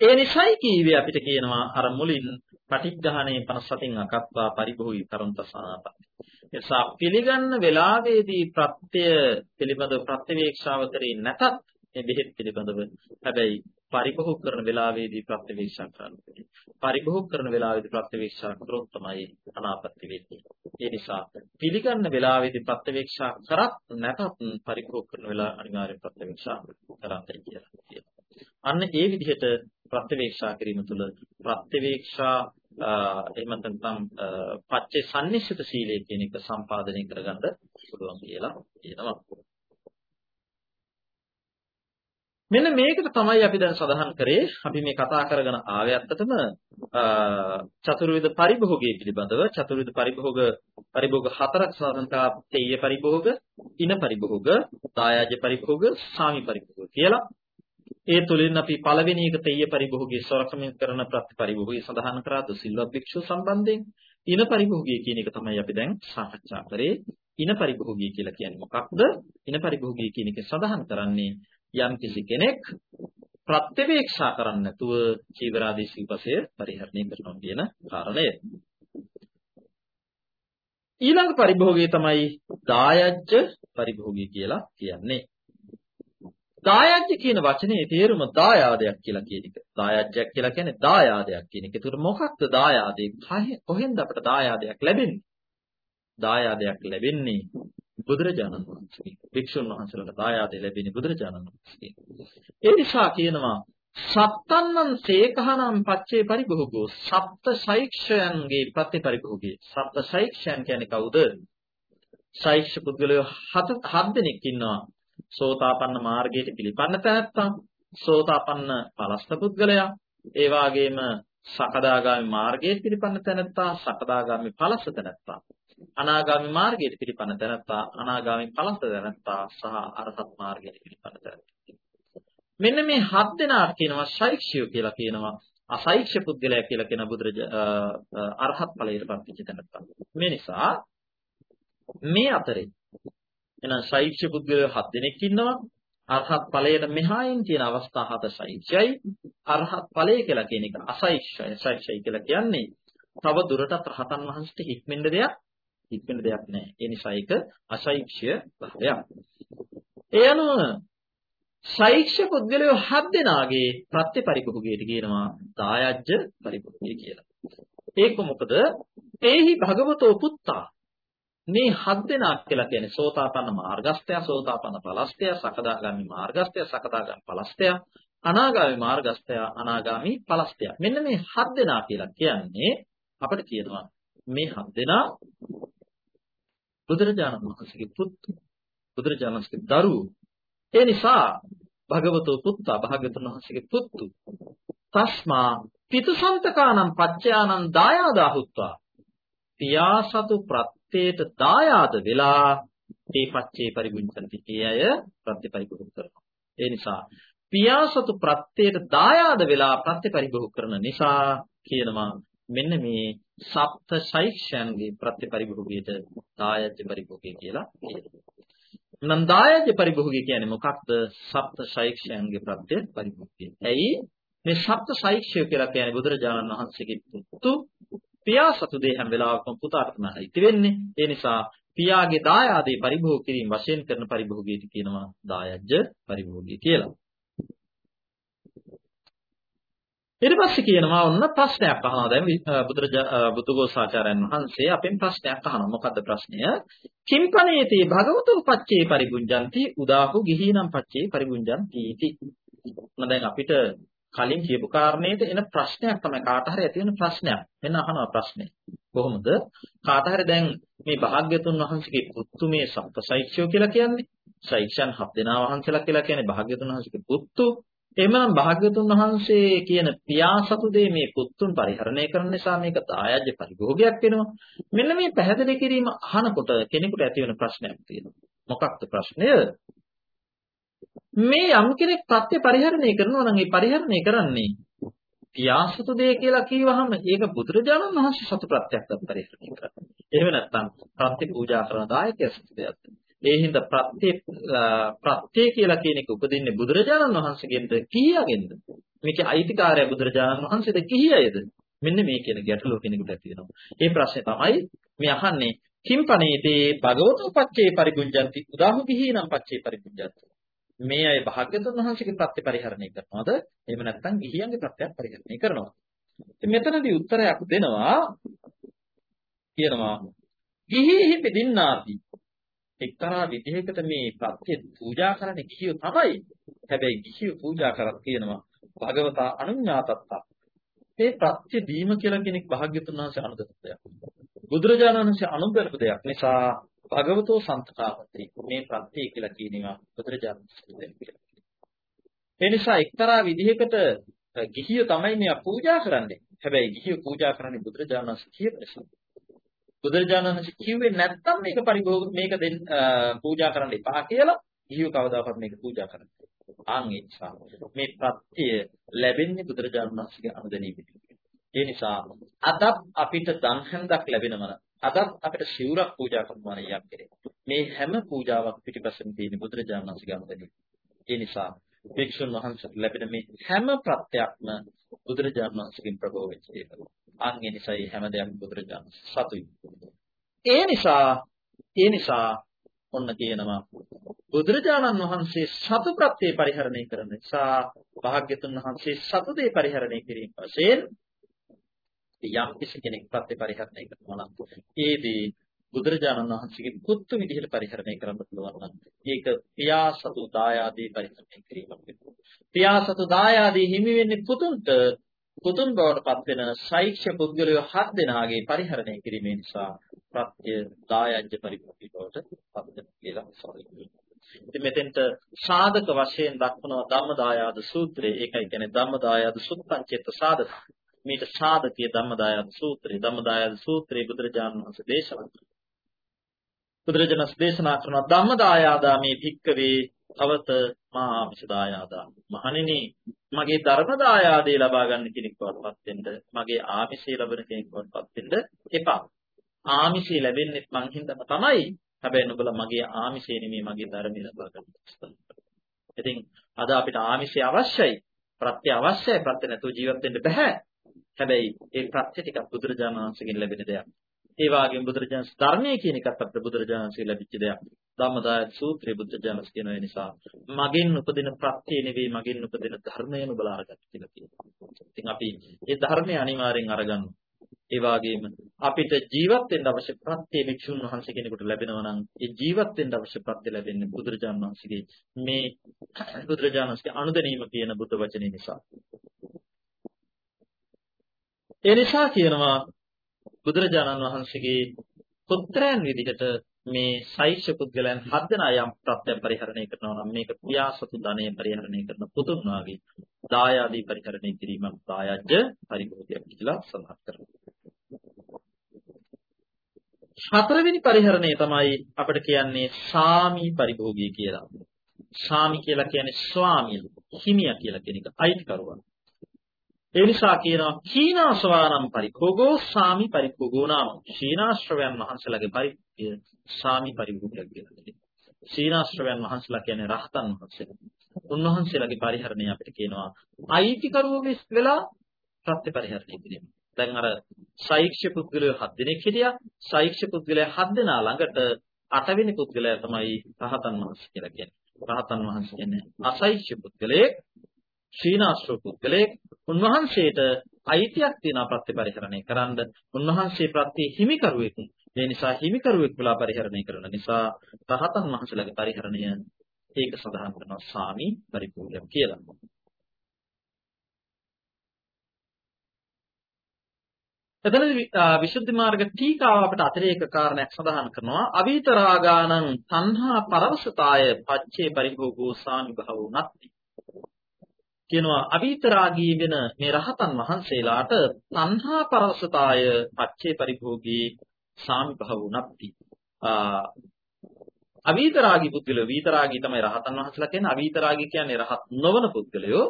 A: ඒ නිසායි කීවේ අපිට කියනවා අර මුලින් පටිග්ගහණේ 57න් අකත්වා පරිභෝගී කරන්තසනාපති. එසා පිළිගන්න වෙලාවේදී ප්‍රත්‍ය පිළිබඳ ප්‍රත්‍යවේක්ෂාව කරේ නැතත් මේ බෙහෙත් පිළිබඳව. හැබැයි පරිභෝග කරන වෙලාවේදී ප්‍රත්‍යවේක්ෂා කරන්න ඕනේ. පරිභෝග කරන වෙලාවේදී ප්‍රත්‍යවේක්ෂා කරොත් තමයි අනාපත්‍ය වෙන්නේ. ඒ නිසා පිළිගන්න වෙලාවේදී ප්‍රත්‍යවේක්ෂා කරත් නැතත් පරිභෝග කරන වෙලාව අනිවාර්යෙන් ප්‍රත්‍යවේක්ෂා කරන්නයි කියලා කියනවා. අන්න ඒ විදිහට ප්‍රත්‍යවේක්ෂා කිරීම තුළ ප්‍රත්‍යවේක්ෂා එහෙම නැත්නම් පච්චේ සම්නිශ්චිත සීලය කියන එක සම්පාදනය කරගන්න පුළුවන් කියලා කියනවා. මෙන්න මේකට තමයි අපි දැන් සඳහන් කරේ අපි මේ කතා කරගෙන ආවේ ඇත්තටම චතුර්විධ පරිභෝගයේ පිළිබඳව චතුර්විධ පරිභෝග පරිභෝග හතරක් සඳහන් තේය පරිභෝග, ඉන පරිභෝග, දායාජ පරිභෝග, සාමි පරිභෝග කියලා. ඒ තුලින් අපි පළවෙනි එක තේය පරිභෝගයේ සොරකමින් කරන ප්‍රතිපරිභෝගය සඳහන් කරා දුසිල්වත් භික්ෂුව සම්බන්ධයෙන්. ඉන පරිභෝගය කියන එක තමයි අපි දැන් සාකච්ඡා කරේ. ඉන පරිභෝගය කියලා කියන්නේ මොකක්ද? ඉන පරිභෝගය කියන එක සඳහන් කරන්නේ යම් කිසි කෙනෙක් ප්‍රත්‍යවේක්ෂා කරන්නේ නැතුව චීවරාදී සිව්පසය පරිහරණය කරනවා කියන කාරණය. ඊළඟ පරිභෝගය තමයි දායජ්‍ය පරිභෝගය කියලා කියන්නේ. දායජ්‍ය කියන වචනේ තේරුම දායාදයක් කියලා කියන එක. දායජ්‍යයක් කියලා කියන්නේ දායාදයක් කියන එක. ඒකට මොකක්ද දායාදේ? කොහෙන්ද අපට දායාදයක් ලැබෙන්නේ? දායාදයක් ලැබෙන්නේ බුදුරජාණන් වහන්සේ. වික්ෂුන් වහන්සේලාට දායාදේ ලැබෙන්නේ බුදුරජාණන් වහන්සේ. ඒ නිසා කියනවා සත්තන්නං සේකහනම් පච්චේ පරිභෝගෝ සප්ත ශෛක්ෂයන්ගේ ප්‍රතිපරිභෝගී සප්ත ශෛක්ෂයන් කියන්නේ කවුද? ශෛක්ෂ පුද්ගලයෝ හත හත් දෙනෙක් ඉන්නවා. සෝතාපන්න මාර්ගයට පිළිපන්න තැනැත්තා, සෝතාපන්න පලස්ත පුද්ගලයා, ඒ වගේම සකදාගාමි මාර්ගයට පිළිපන්න තැනැත්තා, සකදාගාමි පලස්ත තැනැත්තා. අනාගාමි මාර්ගයට පිළිපන්න තැනැත්තා අනාගාමි පලස්ත තැනැත්තා සහ අරහත් මාර්ගයට පිළිපන්න තැනැත්තා මෙන්න මේ හත් දෙනාට කියනවා ශෛක්ෂය කියලා කියනවා අසෛක්ෂ පුද්ගලයා කියලා කියන බුදුරජ අරහත් ඵලයට පත්වෙච්ච තැනැත්තා මේ නිසා මේ අතරේ එහෙනම් ශෛක්ෂ පුද්ගලයෝ හත් දෙනෙක් ඉන්නවා අරහත් ඵලයට මෙහායින් තියෙන අවස්ථා හත ශෛක්ෂයි අරහත් ඵලය කියලා කියන එක අසෛක්ෂය ශෛක්ෂයි කියලා කියන්නේ තව දුරටත් රහතන් වහන්සේට හික්මෙන්න දෙයක් හික්මෙන දෙයක් නැහැ. ඒ නිසා ඒක අසෛක්ෂ්‍ය භාවයක්. ඒ අනුව සෛක්ෂ්‍ය පුද්ගලයෝ හත් දෙනාගේ ප්‍රත්‍යපරිභෝගයට කියනවා දායජ්‍ය පරිභෝගය කියලා. ඒක මොකද? තේහි භගවතෝ පුත්තා මේ හත් දෙනා කියලා කියන්නේ සෝතාපන්න මාර්ගස්ත්‍ය, සෝතාපන්න පලස්ත්‍ය, සකදාගාමි මාර්ගස්ත්‍ය, සකදාගාමි පලස්ත්‍ය, අනාගාමි මාර්ගස්ත්‍ය, අනාගාමි පලස්ත්‍ය. මෙන්න මේ හත් දෙනා කියලා කියන්නේ අපිට කියනවා මේ හත් දෙනා බුදුරජාණන් වහන්සේගේ පුතු බුදුරජාණන් වහන්සේගේ දරුවෝ ඒ නිසා භගවතෝ පුත්තා භාග්‍යවතුන් වහන්සේගේ පුතු තස්මා පිතුසන්තකානම් පච්චයානම් දායාදාහුත්වා පියාසතු ප්‍රත්‍යයට දායාද වෙලා මේ පච්චේ පරිගුණ්චන්ති ඒ අය ප්‍රත්‍යපරිභෝග කරනවා ඒ නිසා පියාසතු ප්‍රත්‍යයට දායාද වෙලා ප්‍රත්‍යපරිභෝග කරන නිසා කියනවා මෙන්න මේ සප්ත ශෛක්ෂයන්ගේ ප්‍රතිපරිභෝගයට දායජ්‍ය පරිභෝගය කියලා කියනවා. නම් දායජ්‍ය පරිභෝගය කියන්නේ මොකක්ද? සප්ත ශෛක්ෂයන්ගේ ප්‍රතිපරිභෝගය. ඇයි මේ සප්ත ශෛක්ෂය කියලා කියන්නේ බුදුරජාණන් වහන්සේගේ පුතු පියා සතු දේ හැම වෙලාවකම පුතාට තමයි හිත වෙන්නේ. ඒ නිසා පියාගේ දායාදේ පරිභෝග කිරීම වශයෙන් කරන පරිභෝගයට කියනවා දායජ්‍ය පරිභෝගය කියලා. ඊට පස්සේ කියනවා ඔන්න ප්‍රශ්නයක් අහනවා දැන් බුදුරජා බුදුගෝසාචාර්යන් වහන්සේ අපෙන් ප්‍රශ්නයක් අහනවා මොකද්ද ප්‍රශ්නය කිම්පනේති භගවතු පච්චේ පරිගුණ්ජಂತಿ උදාහු ගිහිනම් පච්චේ පරිගුණ්ජಂತಿ ඉති දැන් අපිට කලින් කියපු කාරණේට එන ප්‍රශ්නයක් තමයි කාට හරි ඇති වෙන ප්‍රශ්නයක් මෙන්න අහනවා ප්‍රශ්නේ කොහොමද කාට හරි දැන් මේ භාග්‍යතුන් වහන්සේගේ පුතු මේ සප්තසෛක්ෂය කියලා කියන්නේ සෛක්ෂයන් හත් දෙනා වහන්සේලා කියලා කියන්නේ භාග්‍යතුන් වහන්සේගේ පුතු එහෙමනම් භාග්‍යතුන් වහන්සේ කියන පියාසතු දේ මේ පුතුන් පරිහරණය කරන නිසා මේක දායජ්‍ය පරිභෝගයක් වෙනවා. මෙන්න මේ පැහැදිලි කිරීම අහනකොට කෙනෙකුට ඇති වෙන ප්‍රශ්නයක් තියෙනවා. මොකක්ද ප්‍රශ්නය? මේ යම් කෙනෙක් ප්‍රත්‍ය පරිහරණය කරනවා නම් ඒ පරිහරණය කරන්නේ පියාසතු දේ කියලා කියවහම ඒක බුදුරජාණන් වහන්සේ සතු ප්‍රත්‍යක්ෂ පරිහරණය කරන්නේ. එහෙම නැත්නම් ප්‍රත්‍ය පූජා කරන දායකය සතු දෙයක්. ඒ හින්දා ප්‍රත්‍ය ප්‍රත්‍ය කියලා කියන එක උපදින්නේ බුදුරජාණන් වහන්සේගෙන්ද කීයගෙන්ද? මේකේ අයිතිකාරය බුදුරජාණන් වහන්සේද කීයයද? මෙන්න මේ කියන ගැටලුව කෙනෙකුට ඇති වෙනවා. මේ ප්‍රශ්නේ තමයි මේ අහන්නේ කිම්පණේතේ භගවතු පච්චේ පරිගුංජಂತಿ උදාහු ගිහිනම් පච්චේ පරිගුංජಂತಿ. මේ අය භාග්‍යතුන් වහන්සේගේ ප්‍රත්‍ය පරිහරණය කරනවද? එහෙම නැත්නම් ගිහියන්ගේ ප්‍රත්‍යයක් පරිහරණය කරනවද? මෙතනදී උත්තරයක් දෙනවා කියනවා ගිහිහි පිටින්නාති එක්තරා විදිහකට මේ ප්‍රත්‍ය පූජා කරන්න කිහියෝ තමයි. හැබැයි කිහියෝ පූජා කරත් කියනවා භගවතා අනුඥාතත්තා. මේ ප්‍රත්‍ය දීම කියලා කෙනෙක් භාග්‍යතුන් වහන්සේ අනුදත දෙයක්. බුදුරජාණන් වහන්සේ අනුබලප දෙයක් නිසා භගවතෝ සන්තකාවති මේ ප්‍රත්‍ය කියලා කියනවා බුදුරජාණන් වහන්සේ දෙයක් කියලා. ඒ නිසා එක්තරා විදිහකට ගිහියෝ තමයි මෙයා පූජා කරන්නේ. හැබැයි ගිහියෝ පූජා කරන්නේ බුදුරජාණන් වහන්සේ කියන නිසා. බුදුරජාණන් වහන්සේ කිව්වේ නැත්තම් මේක පරිභෝග මේක දෙන්න පූජා කරන්න එපා කියලා ගිහියෝ කවදාකවත් මේක පූජා කරන්නේ. ආන් ඒ නිසා මේ ප්‍රත්‍ය ලැබෙන්නේ බුදුරජාණන් වහන්සේගේ අනුදැනීමෙන්. ඒ නිසා අදත් අපිට දන් හැන්දක් ලැබෙනවා අදත් අපිට සිවුරක් පූජා කරනවා නම් යක් කෙරේ. මේ හැම පූජාවක් පිටිපස්සෙන් තියෙන බුදුරජාණන් වහන්සේගේ අනුදැනීම. ඒ නිසා භික්ෂුන් වහන්සේට ලැබෙන මේ හැම ප්‍රත්‍යක්ම බුදුරජාණන් වහන්සේගෙන් ප්‍රභව වෙච්ච දේවල්. අන්ගේ නිසායි හැම දෙයක්ම බුදුරජාණන් සතුයි. ඒ නිසා ඒ නිසා ඔන්න කියනවා බුදුරජාණන් වහන්සේ සතු ප්‍රත්‍යේ පරිහරණය කරන නිසා භාග්‍යතුන් වහන්සේ සතු දේ පරිහරණය කිරීම වශයෙන් යම් කිසි කෙනෙක් ප්‍රත්‍ය පරිහරණය කරනවා නම් ඒ දේ බුදුරජාණන් වහන්සේගේ පුත්තු විදිහට පරිහරණය කරන්න පුළුවන් නම් ඒක පියා සතු දායාදී පරිහරණය කිරීමක් වෙනවා. පියා සතු දායාදී හිමි වෙන්නේ පුතුන්ට පුතුන් බවට පත් වෙන සෛක්ෂ පුද්ගලයෝ හත් දෙනාගේ පරිහරණය කිරීම නිසා ප්‍රත්‍ය දායජ්‍ය පරිපූර්ණ බවට පත් වෙනවා කියලා සාකච්ඡා ඉතින් මෙතෙන්ට සාධක වශයෙන් දක්වනවා ධම්මදායාද සූත්‍රය. ඒකයි කියන්නේ ධම්මදායාද සුත්තංචේත සාධක. මේක සාධකීය ධම්මදායාද සූත්‍රය. ධම්මදායාද සූත්‍රයේ බුදුරජාණන් වහන්සේ දේශනා කළා. බුදුරජාණන් දේශනා කරන ධම්මදායාදා මේ භික්කවේ තවත මහා ආමිෂදායාදා. මහණෙනි මගේ ධර්මදායාදේ ලබා ගන්න කෙනෙක් වත්පත් වෙන්න මගේ ආමිෂය ලැබෙන කෙනෙක් වත්පත් වෙන්න එපා. ආමිෂය ලැබෙන්නේ මං හින්දාම තමයි. හැබැයි නුඹලා මගේ ආමිෂය නෙමෙයි මගේ ධර්මය ලබා ගන්න. ඉතින් අද අපිට ආමිෂය අවශ්‍යයි. ප්‍රත්‍ය අවශ්‍යයි. ප්‍රත්‍ය නැතුව ජීවත් වෙන්න බෑ. හැබැයි ඒ ප්‍රත්‍ය ටික බුදුරජාණන් වහන්සේගෙන් ලැබෙන දෙයක්. ඒ වගේම බුදුරජාණන් ධර්මයේ කියන එකත් අපිට බුදුරජාණන්සේ ලැබිච්ච දෙයක්. ධම්මදාය සූත්‍රයේ බුදුරජාණන් කියන ඒ නිසා මගෙන් උපදින ප්‍රත්‍ය නෙවෙයි මගෙන් උපදින ධර්මය නුඹලා අරගත්ත කියලා කියනවා. ඉතින් අපි ඒ ධර්මය අනිවාර්යෙන් අරගන්න. ඒ වගේම අපිට ජීවත් වෙන්න අවශ්‍ය ප්‍රත්‍ය වික්ෂුන් වහන්සේ කෙනෙකුට ලැබෙනවා නම් ඒ ජීවත් වෙන්න අවශ්‍ය ප්‍රත්‍ය ලැබෙන්නේ බුදුරජාණන් වහන්සේගේ මේ බුදුරජාණන්ගේ අනුදැනීම කියන බුද්ධ වචනේ නිසා. ඒ නිසා කියනවා බුදුරජාණන් වහන්සේගේ පුත්‍රයන් විදිහට මේ සෛෂ්‍ය පුද්ගලයන් හත් දෙනා යම් ප්‍රත්‍යයෙන් පරිහරණය කරනවා නම් මේක පියාසතු ධනය පරිහරණය කරන පුතුන් වාගේ දායාදී පරිහරණය කිරීම දායජ්‍ය පරිභෝගයක් කියලා සඳහන් කරනවා. හතරවෙනි පරිහරණය තමයි අපිට කියන්නේ සාමි පරිභෝගී කියලා. සාමි කියලා කියන්නේ ස්වාමිය, හිමියා කියලා කියන එක අයිතිකරුවා. ඒ නිසා කියනවා කීනාසවානම් පරිකෝගෝ සාමි පරිකෝගෝ නාම සීනාශ්‍රවයන් වහන්සේලාගේ පරි සාමි පරිභෝගයක් කියලා කියනවා. සීනාශ්‍රවයන් වහන්සේලා කියන්නේ රහතන් වහන්සේලා. උන්වහන්සේලාගේ පරිහරණය අපිට කියනවා අයිතිකරුවෝ වෙලා ප්‍රත්‍ය පරිහරණය කිරීම. දැන් අර සෛක්ෂ පුද්ගලයෝ හත් දෙනෙක් හිටියා. සෛක්ෂ පුද්ගලයා හත් දෙනා ළඟට අටවෙනි පුද්ගලයා තමයි රහතන් වහන්සේ කියලා කියන්නේ. රහතන් වහන්සේ කියන්නේ අසෛක්ෂ පුද්ගලයෙක් ශීනාශ්‍රව පුද්ගලයෙක් උන්වහන්සේට අයිතියක් තියෙන ප්‍රතිපරිහරණය කරන්න උන්වහන්සේ ප්‍රති හිමිකරුවෙක්. ඒ නිසා හිමිකරුවෙක් වෙලා පරිහරණය කරන නිසා රහතන් වහන්සේලාගේ පරිහරණය ඒක සඳහන් කරනවා සාමි පරිපූර්ණයක් කියලා. එතනදී විසුද්ධි මාර්ග ටීකාව අපට අතිරේක කාරණයක් සඳහන් කරනවා. අවීතරාගානං තණ්හා පරවසතාය පච්චේ පරිභෝගෝ සාමි භවෝ නත්ති කියනවා අවීතරාගී වෙන මේ රහතන් වහන්සේලාට තණ්හා පරවසතාය පච්චේ පරිභෝගී සාමිභව උනප්ති අවීතරාගී පුද්ගලයෝ වීතරාගී තමයි රහතන් වහන්සේලා කියන්නේ. අවීතරාගී කියන්නේ රහත් නොවන පුද්ගලයෝ.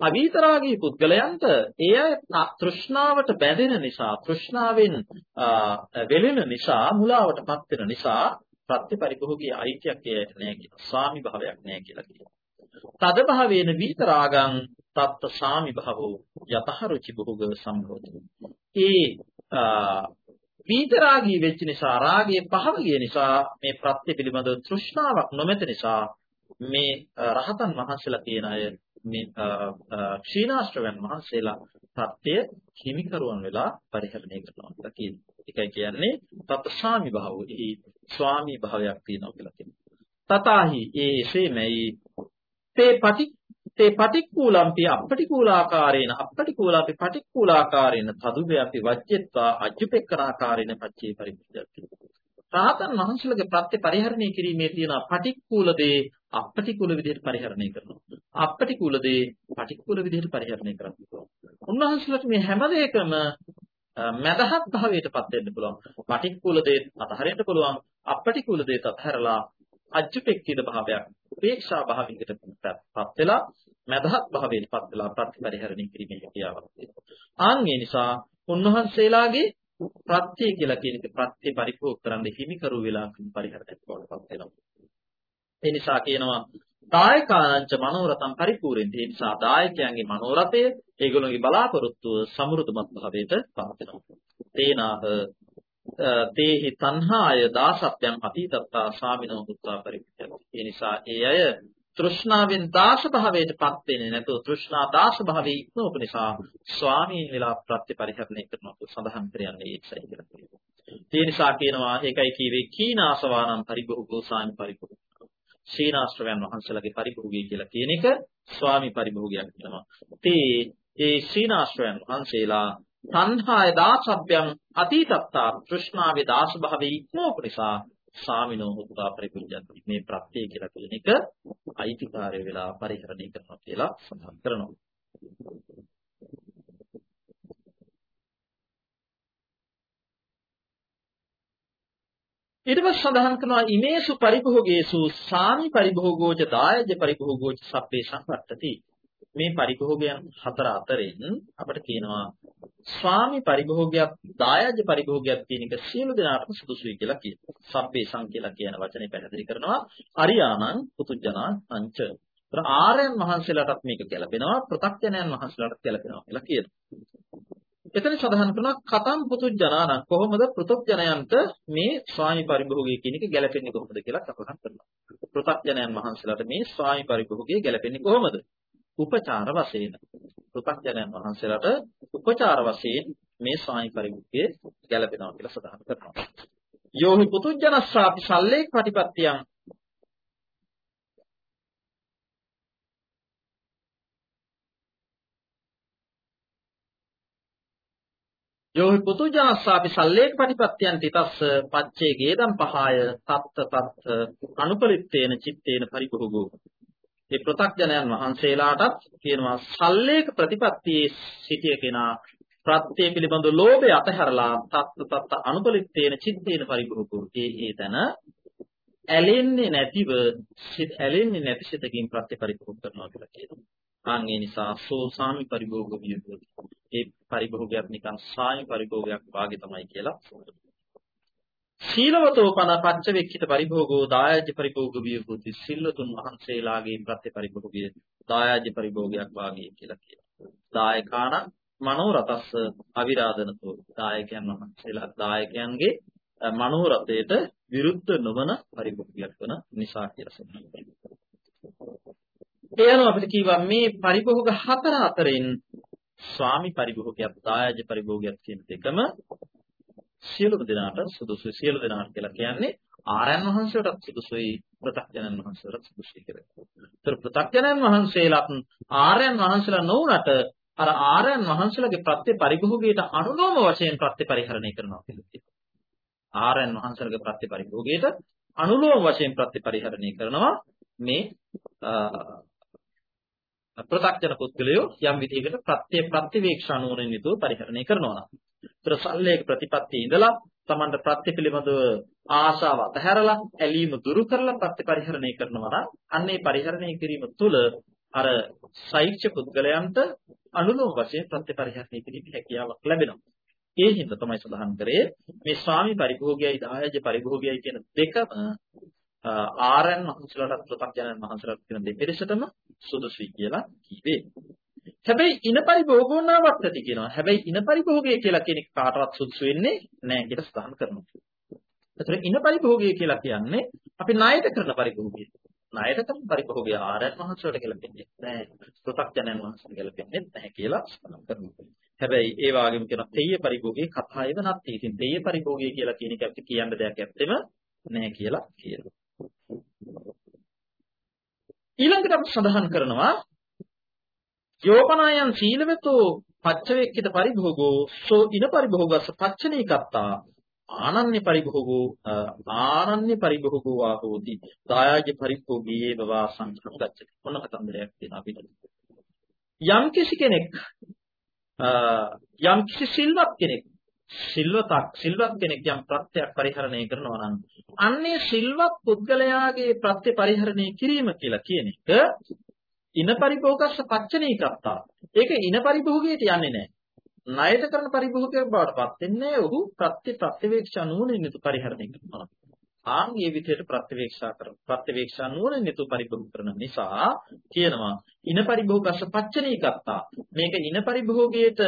A: අවීතරාගී පුද්ගලයන්ට ඒ අය තෘෂ්ණාවට බැඳෙන නිසා තෘෂ්ණාවෙන් වෙලෙන නිසා මුලාවටපත් වෙන නිසා ප්‍රත්‍යපරිභෝගී අයිතියක් එයට නැහැ කියලා ස්වාමි භාවයක් නැහැ කියලා කියනවා. තද භාවේන විතරාගං තත්ත සාමි භවෝ යතහ රුචි භෝග සම්භෝධි. ඒ විතරාගී වෙච්ච නිසා රාගයේ පහව ගිය නිසා මේ ප්‍රත්‍ය පිළිබඳ තෘෂ්ණාවක් නොමැති නිසා මේ රහතන් වහන්සේලා කියන අය මේ ක්ෂීණාශ්‍රවයන් වහන්සේලා ප්‍රත්‍ය හිමිකරුවන් වෙලා පරිහරණය කරනවා කියලා කියනවා. ඒකයි කියන්නේ තත් ස්වාමි භාවෝ. ඒ ස්වාමි භාවයක් තියෙනවා කියලා කියනවා. තතාහි ඒ එසේමයි තේ පටි තේ පටික්කුලම්පි අපටිකුලාකාරේන අපටිකුලාපි පටික්කුලාකාරේන තදුවේ අපි වජ්ජෙත්වා අජ්ජුපෙක්කනාකාරේන පච්චේ පරිපූජති. රාතන් වහන්සේලගේ ප්‍රත්‍ය පරිහරණය කිරීමේ තියෙන පටික්කුල දේ අපටිකුල විදිහට පරිහරණය කරනවා. අපටිකූල දේ පටිකූල විදිහට පරිහරණය කරන්න පුළුවන්. උන්වහන්සේලාට මේ හැම දෙයකම මදහත් භාවයටපත් වෙන්න පුළුවන්. පටික්කුල දේත් අතහරින්න පුළුවන්. අපටිකුල දේත් අතහැරලා අජ්ජුපෙක්ඛිත භාවයක් උපේක්ෂා භාවයකටපත් වෙලා මදහත් භාවයටපත් වෙලා ප්‍රතිපරිහරණය කිරීමේ හැකියාවක් තියෙනවා. ආන් ඒ නිසා උන්වහන්සේලාගේ ප්‍රත්‍ය කියලා කියන එක ප්‍රත්‍ය පරිපෝෂ කරන්න හිමිකරු වෙලා පරිහරණයක් වඩපත් වෙනවා. ඒ නිසා කියනවා දායකාංච මනෝරතම් පරිපූර්ණේ. ඒ නිසා දායකයන්ගේ මනෝරතය ඒගොල්ලෝගේ බලාපොරොත්තුව සමෘද්ධමත් භාවයට පත් වෙනවා. තේනාහ තේහි තණ්හාය දාසප්පයන් අතීතත්තා ස්වාමිනෝ මුත්තා පරිපූර්ණයි. ඒ නිසා ඒ අය තෘෂ්ණාවෙන් දාස භාවයට පත් වෙන්නේ නැතුව තෘෂ්ණා දාස භාවයේ ඉක්මවපු නිසා ස්වාමීන් වෙලා ප්‍රත්‍යපරිහරණය කරනවා සඳහන් කරන්නේ ඒකයි කියලා කියනවා. ඒ නිසා කියනවා ඒකයි කීවේ කීනාසවානම් පරිභෝගෝ සාමි පරිභෝග. ශීනාශ්‍රවයන් වහන්සේලාගේ පරිභෝගය කියලා කියන එක ස්වාමි පරිභෝගයක් වෙනවා. තේ ඒ ශීනාශ්‍රවයන් වහන්සේලා තණ්හාය දාසබ්බයන් අතීතත්තා තෘෂ්ණාවේ දාස භාවයේ ඉක්මවපු නිසා සාමිනෝ හුත්තා පරිපුඤ්ජන්ති මේ ප්‍රත්‍ය කියලා කියන එක අයිතිකාරය වෙලා පරිහරණය කරනවා කියලා සඳහන් කරනවා. ඊට පස්සේ සඳහන් කරනවා ඉමේසු පරිභෝගේසු සාමි පරිභෝගෝච දායජ පරිභෝගෝච සබ්බේ සංවත්තති මේ පරිභෝගයන් හතර අතරින් අපිට කියනවා ස්වාමි පරිභෝගයක් දායජ පරිභෝගයක් කියන එක සියලු දෙනාටම සුදුසුයි කියලා කියනවා. සබ්බේ සං කියලා කියන වචනේ පැහැදිලි කරනවා අරියානං පුතුජනා අංච. ආර්යයන් වහන්සේලාටත් මේක ගැලපෙනවා ප්‍රත්‍යඥයන් වහන්සේලාටත් ගැලපෙනවා කියලා කියනවා. එතන සඳහන් කරනවා කතම් පුතුජනානම් කොහොමද පෘථග්ජනයන්ට මේ ස්වාමි පරිභෝගය කියන එක ගැලපෙන්නේ කොහොමද කියලා සඳහන් කරනවා. පෘථග්ජනයන් වහන්සේලාට මේ ස්වාමි පරිභෝගය ගැලපෙන්නේ කොහොමද? උපචාර වශයෙන්. පෘථග්ජනයන් වහන්සේලාට උපචාර වශයෙන් මේ ස්වාමි පරිභෝගය ගැලපෙනවා කියලා සඳහන් කරනවා. යෝහි පුතුජනස්සාපි සල්ලේක් ප්‍රතිපත්තියන් යෝහි පුතුජාස්සාපි සල්ලේක පටිපත්‍යං තිතස්ස පච්චේ ගේදම් පහය තත්ත තත්ත අනුපලිත්තේන චිත්තේන පරිභෝගෝ මේ ප්‍රත්‍යඥයන් වහන්සේලාටත් කියනවා සල්ලේක ප්‍රතිපත්තියේ සිටිය කෙනා ප්‍රත්‍ය පිළිබඳ ලෝභය අතහැරලා තත්ත තත්ත අනුපලිත්තේන චිත්තේන පරිභෝගෝ ඒ ඒ තන ඇලෙන්නේ නැතිව සිත ඇලෙන්නේ නැති සිතකින් ප්‍රත්‍ය පරිභෝග කරනවා කියලා කියනවා. ආන් ඒ නිසා සෝ සාමි පරිභෝග වියුත් ඒ පරිභෝගයක් නිකන් සාමි පරිභෝගයක් වාගේ තමයි කියලා. සීලවතෝ පන පච්චවෙක්කිත පරිභෝගෝ දායජ පරිභෝග වියුති සිල්ලතුන් වහන්සේලාගේ ප්‍රත්‍ය පරිභෝගය දායජ පරිභෝගයක් වාගේ කියලා කියනවා. දායකාන මනෝරතස්ස අවිරාධනතෝ. දායකයන් වහන්සේලා දායකයන්ගේ මනෝරතයට විරුද්ධ නොවන පරිභෝගයක් වන නිසා කියලා සඳහන් කරනවා. ඒ අනුව අපිට කියවා මේ පරිභෝග හතර අතරින් ස්වාමි පරිභෝගයක්, දායජ පරිභෝගයක් කියන දෙකම සියලුම දෙනාට සුදුසුයි. සියලු දෙනාට කියලා කියන්නේ ආරයන් වහන්සේටත් සුදුසුයි, ප්‍රත්‍යඥයන් වහන්සේටත් සුදුසුයි කියලා. ඒතර ප්‍රත්‍යඥයන් වහන්සේලාත් ආරයන් වහන්සේලා නොවුනට අර ආරයන් වහන්සේලාගේ ප්‍රත්‍ය පරිභෝගයට අනුලෝම වශයෙන් ප්‍රත්‍ය පරිහරණය කරනවා කියලා කියනවා. ආරයන් වහන්සේලාගේ ප්‍රත්‍ය පරිභෝගයට අනුලෝම වශයෙන් ප්‍රත්‍ය පරිහරණය කරනවා මේ ප්‍රත්‍යක්ෂන පුද්ගලයෝ යම් විදිහකට ප්‍රත්‍ය ප්‍රතිවේක්ෂා නුවණින් යුතුව පරිහරණය කරනවා නම්. ඒතර සල්ලේක ප්‍රතිපත්තිය ඉඳලා Tamanට ප්‍රත්‍ය පිළිබඳව ආශාව අතහැරලා ඇලීම දුරු කරලා ප්‍රත්‍ය පරිහරණය කරනවා නම් අන්නේ පරිහරණය කිරීම තුළ අර සෛක්ෂ පුද්ගලයන්ට අනුලෝම වශයෙන් ප්‍රත්‍ය පරිහරණය කිරීමේ හැකියාවක් ලැබෙනවා. ඒ හින්දා තමයි සඳහන් කරේ මේ ස්වාමි පරිභෝගයයි දායජ පරිභෝගයයි කියන දෙකම ආරයන් වහන්සේලාට ප්‍රත්‍යඥයන් වහන්සේලාට කියන දෙපිරිසටම සුදුසුයි කියලා කිව්වේ. හැබැයි ඉන පරිභෝගෝනාවත්තති කියනවා. හැබැයි ඉන පරිභෝගය කියලා කියන එක කාටවත් සුදුසු වෙන්නේ නැහැ කියලා සඳහන් කරනවා. ඒතර ඉන පරිභෝගය කියලා කියන්නේ අපි ණයට කරන පරිභෝගය. ණයට කරන පරිභෝගය ආරයන් වහන්සේට කියලා දෙන්නේ නැහැ. පෘථග්ජනයන් වහන්සේට කියලා දෙන්නේ නැහැ කියලා සඳහන් කරනවා. හැබැයි ඒ වගේම කියන තෙය පරිභෝගයේ කතායව නැති. ඉතින් තෙය පරිභෝගය කියලා කියන එක අපිට කියන්න දෙයක් ඇත්තෙම නැහැ කියලා කියනවා. ඊළඟට අපි සඳහන් කරනවා යෝපනායන් සීලවතෝ පච්චවේක්කිත පරිභෝගෝ සෝ ඉන පරිභෝගස්ස පච්චනීකත්තා ආනන්‍ය පරිභෝගෝ ආනන්‍ය පරිභෝගෝ ආහෝති දායාජ පරිභෝගී බවා සංකම් ගච්ඡති මොන කතන්දරයක් තියෙන අපිට? යම් කිසි කෙනෙක් යම් කිසි සිල්වත් කෙනෙක් සිල්වතක් සිල්වත් කෙනෙක් යම් ප්‍රත්‍යක් පරිහරණය කරනවා නම් අන්නේ සිල්වත් පුද්ගලයාගේ ප්‍රත්‍ය පරිහරණය කිරීම කියලා කියන එක ඉන පරිභෝගස්ස පච්චනීකත්තා. ඒක ඉන පරිභෝගයට යන්නේ නැහැ ණයට කරන පරිභෝගයක් බවට පත් වෙන්නේ ඔහු ප්‍රත්‍ය ප්‍රතිවේක්ෂා නුවණින් යුතු පරිහරණය කරනවා. ආන් මේ විදිහට ප්‍රතිවේක්ෂා කරන ප්‍රතිවේක්ෂා නුවණින් යුතු පරිභෝග කරන නිසා කියනවා ඉන පරිභෝගස්ස පච්චනීකත්තා. මේක ඉන පරිභෝගයට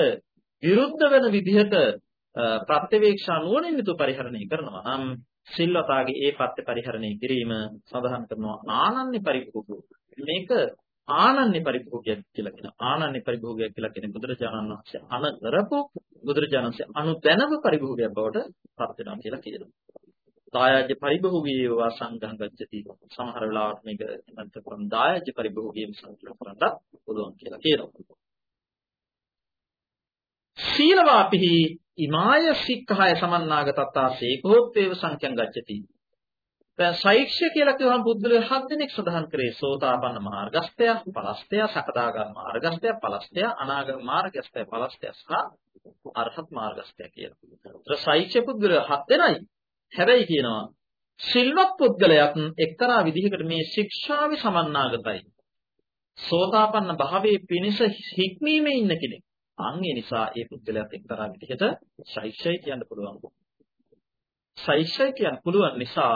A: විරුද්ධ වෙන විදිහට ප්‍රතිවේක්ෂා නුවණින් යුතු පරිහරණය කරනවා. නම් සිල්වතාගේ ඒ පත්‍ය පරිහරණය කිරීම සඳහන් කරනවා ආනන්‍ය පරිභෝගෝ. මේක ආනන්‍ය පරිභෝගයක් කියලා කියනවා. ආනන්‍ය පරිභෝගයක් කියලා කියන්නේ බුදුරජාණන් වහන්සේ අන කරපු බුදුරජාණන් වහන්සේ අනුතැනව පරිභෝගයක් බවට පත් වෙනවා කියලා කියනවා. දායජ පරිභෝගී වා සංඝං ගච්ඡති. සමහර වෙලාවට මේක නැත්නම් දායජ පරිභෝගීව සංකල්ප කරන්න පුළුවන් කියලා කියනවා. සීලවාපිහි ඉමාය සික්ඛාය සමන්නාගතත්තා සේකෝත් වේව සංඛ්‍යං ගච්ඡති. දැන් සෛක්ෂ්‍ය කියලා කියවම බුද්ධලේ හත් දෙනෙක් සඳහන් කරේ සෝතාපන්න මාර්ගස්ත්‍ය, පලස්ත්‍ය, සකදාගාම මාර්ගස්ත්‍ය, පලස්ත්‍ය, අනාගම මාර්ගස්ත්‍ය, පලස්ත්‍ය සහ අරහත් මාර්ගස්ත්‍ය කියලා. ඒතර සෛක්ෂ්‍ය පුද්ගලයා හත් දෙනයි. හැබැයි කියනවා සිල්වත් පුද්ගලයාත් එක්තරා විදිහකට මේ ශික්ෂාවේ සමන්නාගතයි. සෝතාපන්න භාවයේ පිනිස හික්මීමේ ඉන්න කෙනෙක්. අන් ඒ නිසා ඒ පුද්ගලයාත් එක්තරා විදිහට ශෛක්ෂය කියන්න පුළුවන්. සෛශ්‍ය කියන්න පුළුවන් නිසා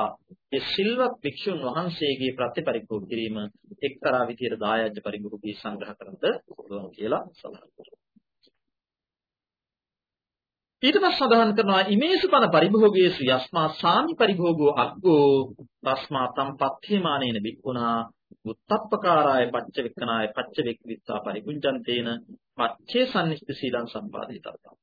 A: ඒ සිල්වත් භික්ෂුන් වහන්සේගේ ප්‍රතිපරිපූර්ණ කිරීම එක්තරා විදියට දායජ්‍ය පරිභෝගී සංග්‍රහ කරන්න පුළුවන් කියලා සඳහන් කරනවා. ඊට පස්සේ සඳහන් කරනවා ඉමේසු පන පරිභෝගයේසු යස්මා සාමි පරිභෝගෝ අග්ගෝ තස්මා තම් පත්ථේමානේන බික්ඛුනා උත්තප්පකාරාය පච්චවික්කනාය පච්චවික්විත්තා පරිපුංජන්තේන පච්චේ සම්නිෂ්ඨ සීලං සම්පාදිතත්තා.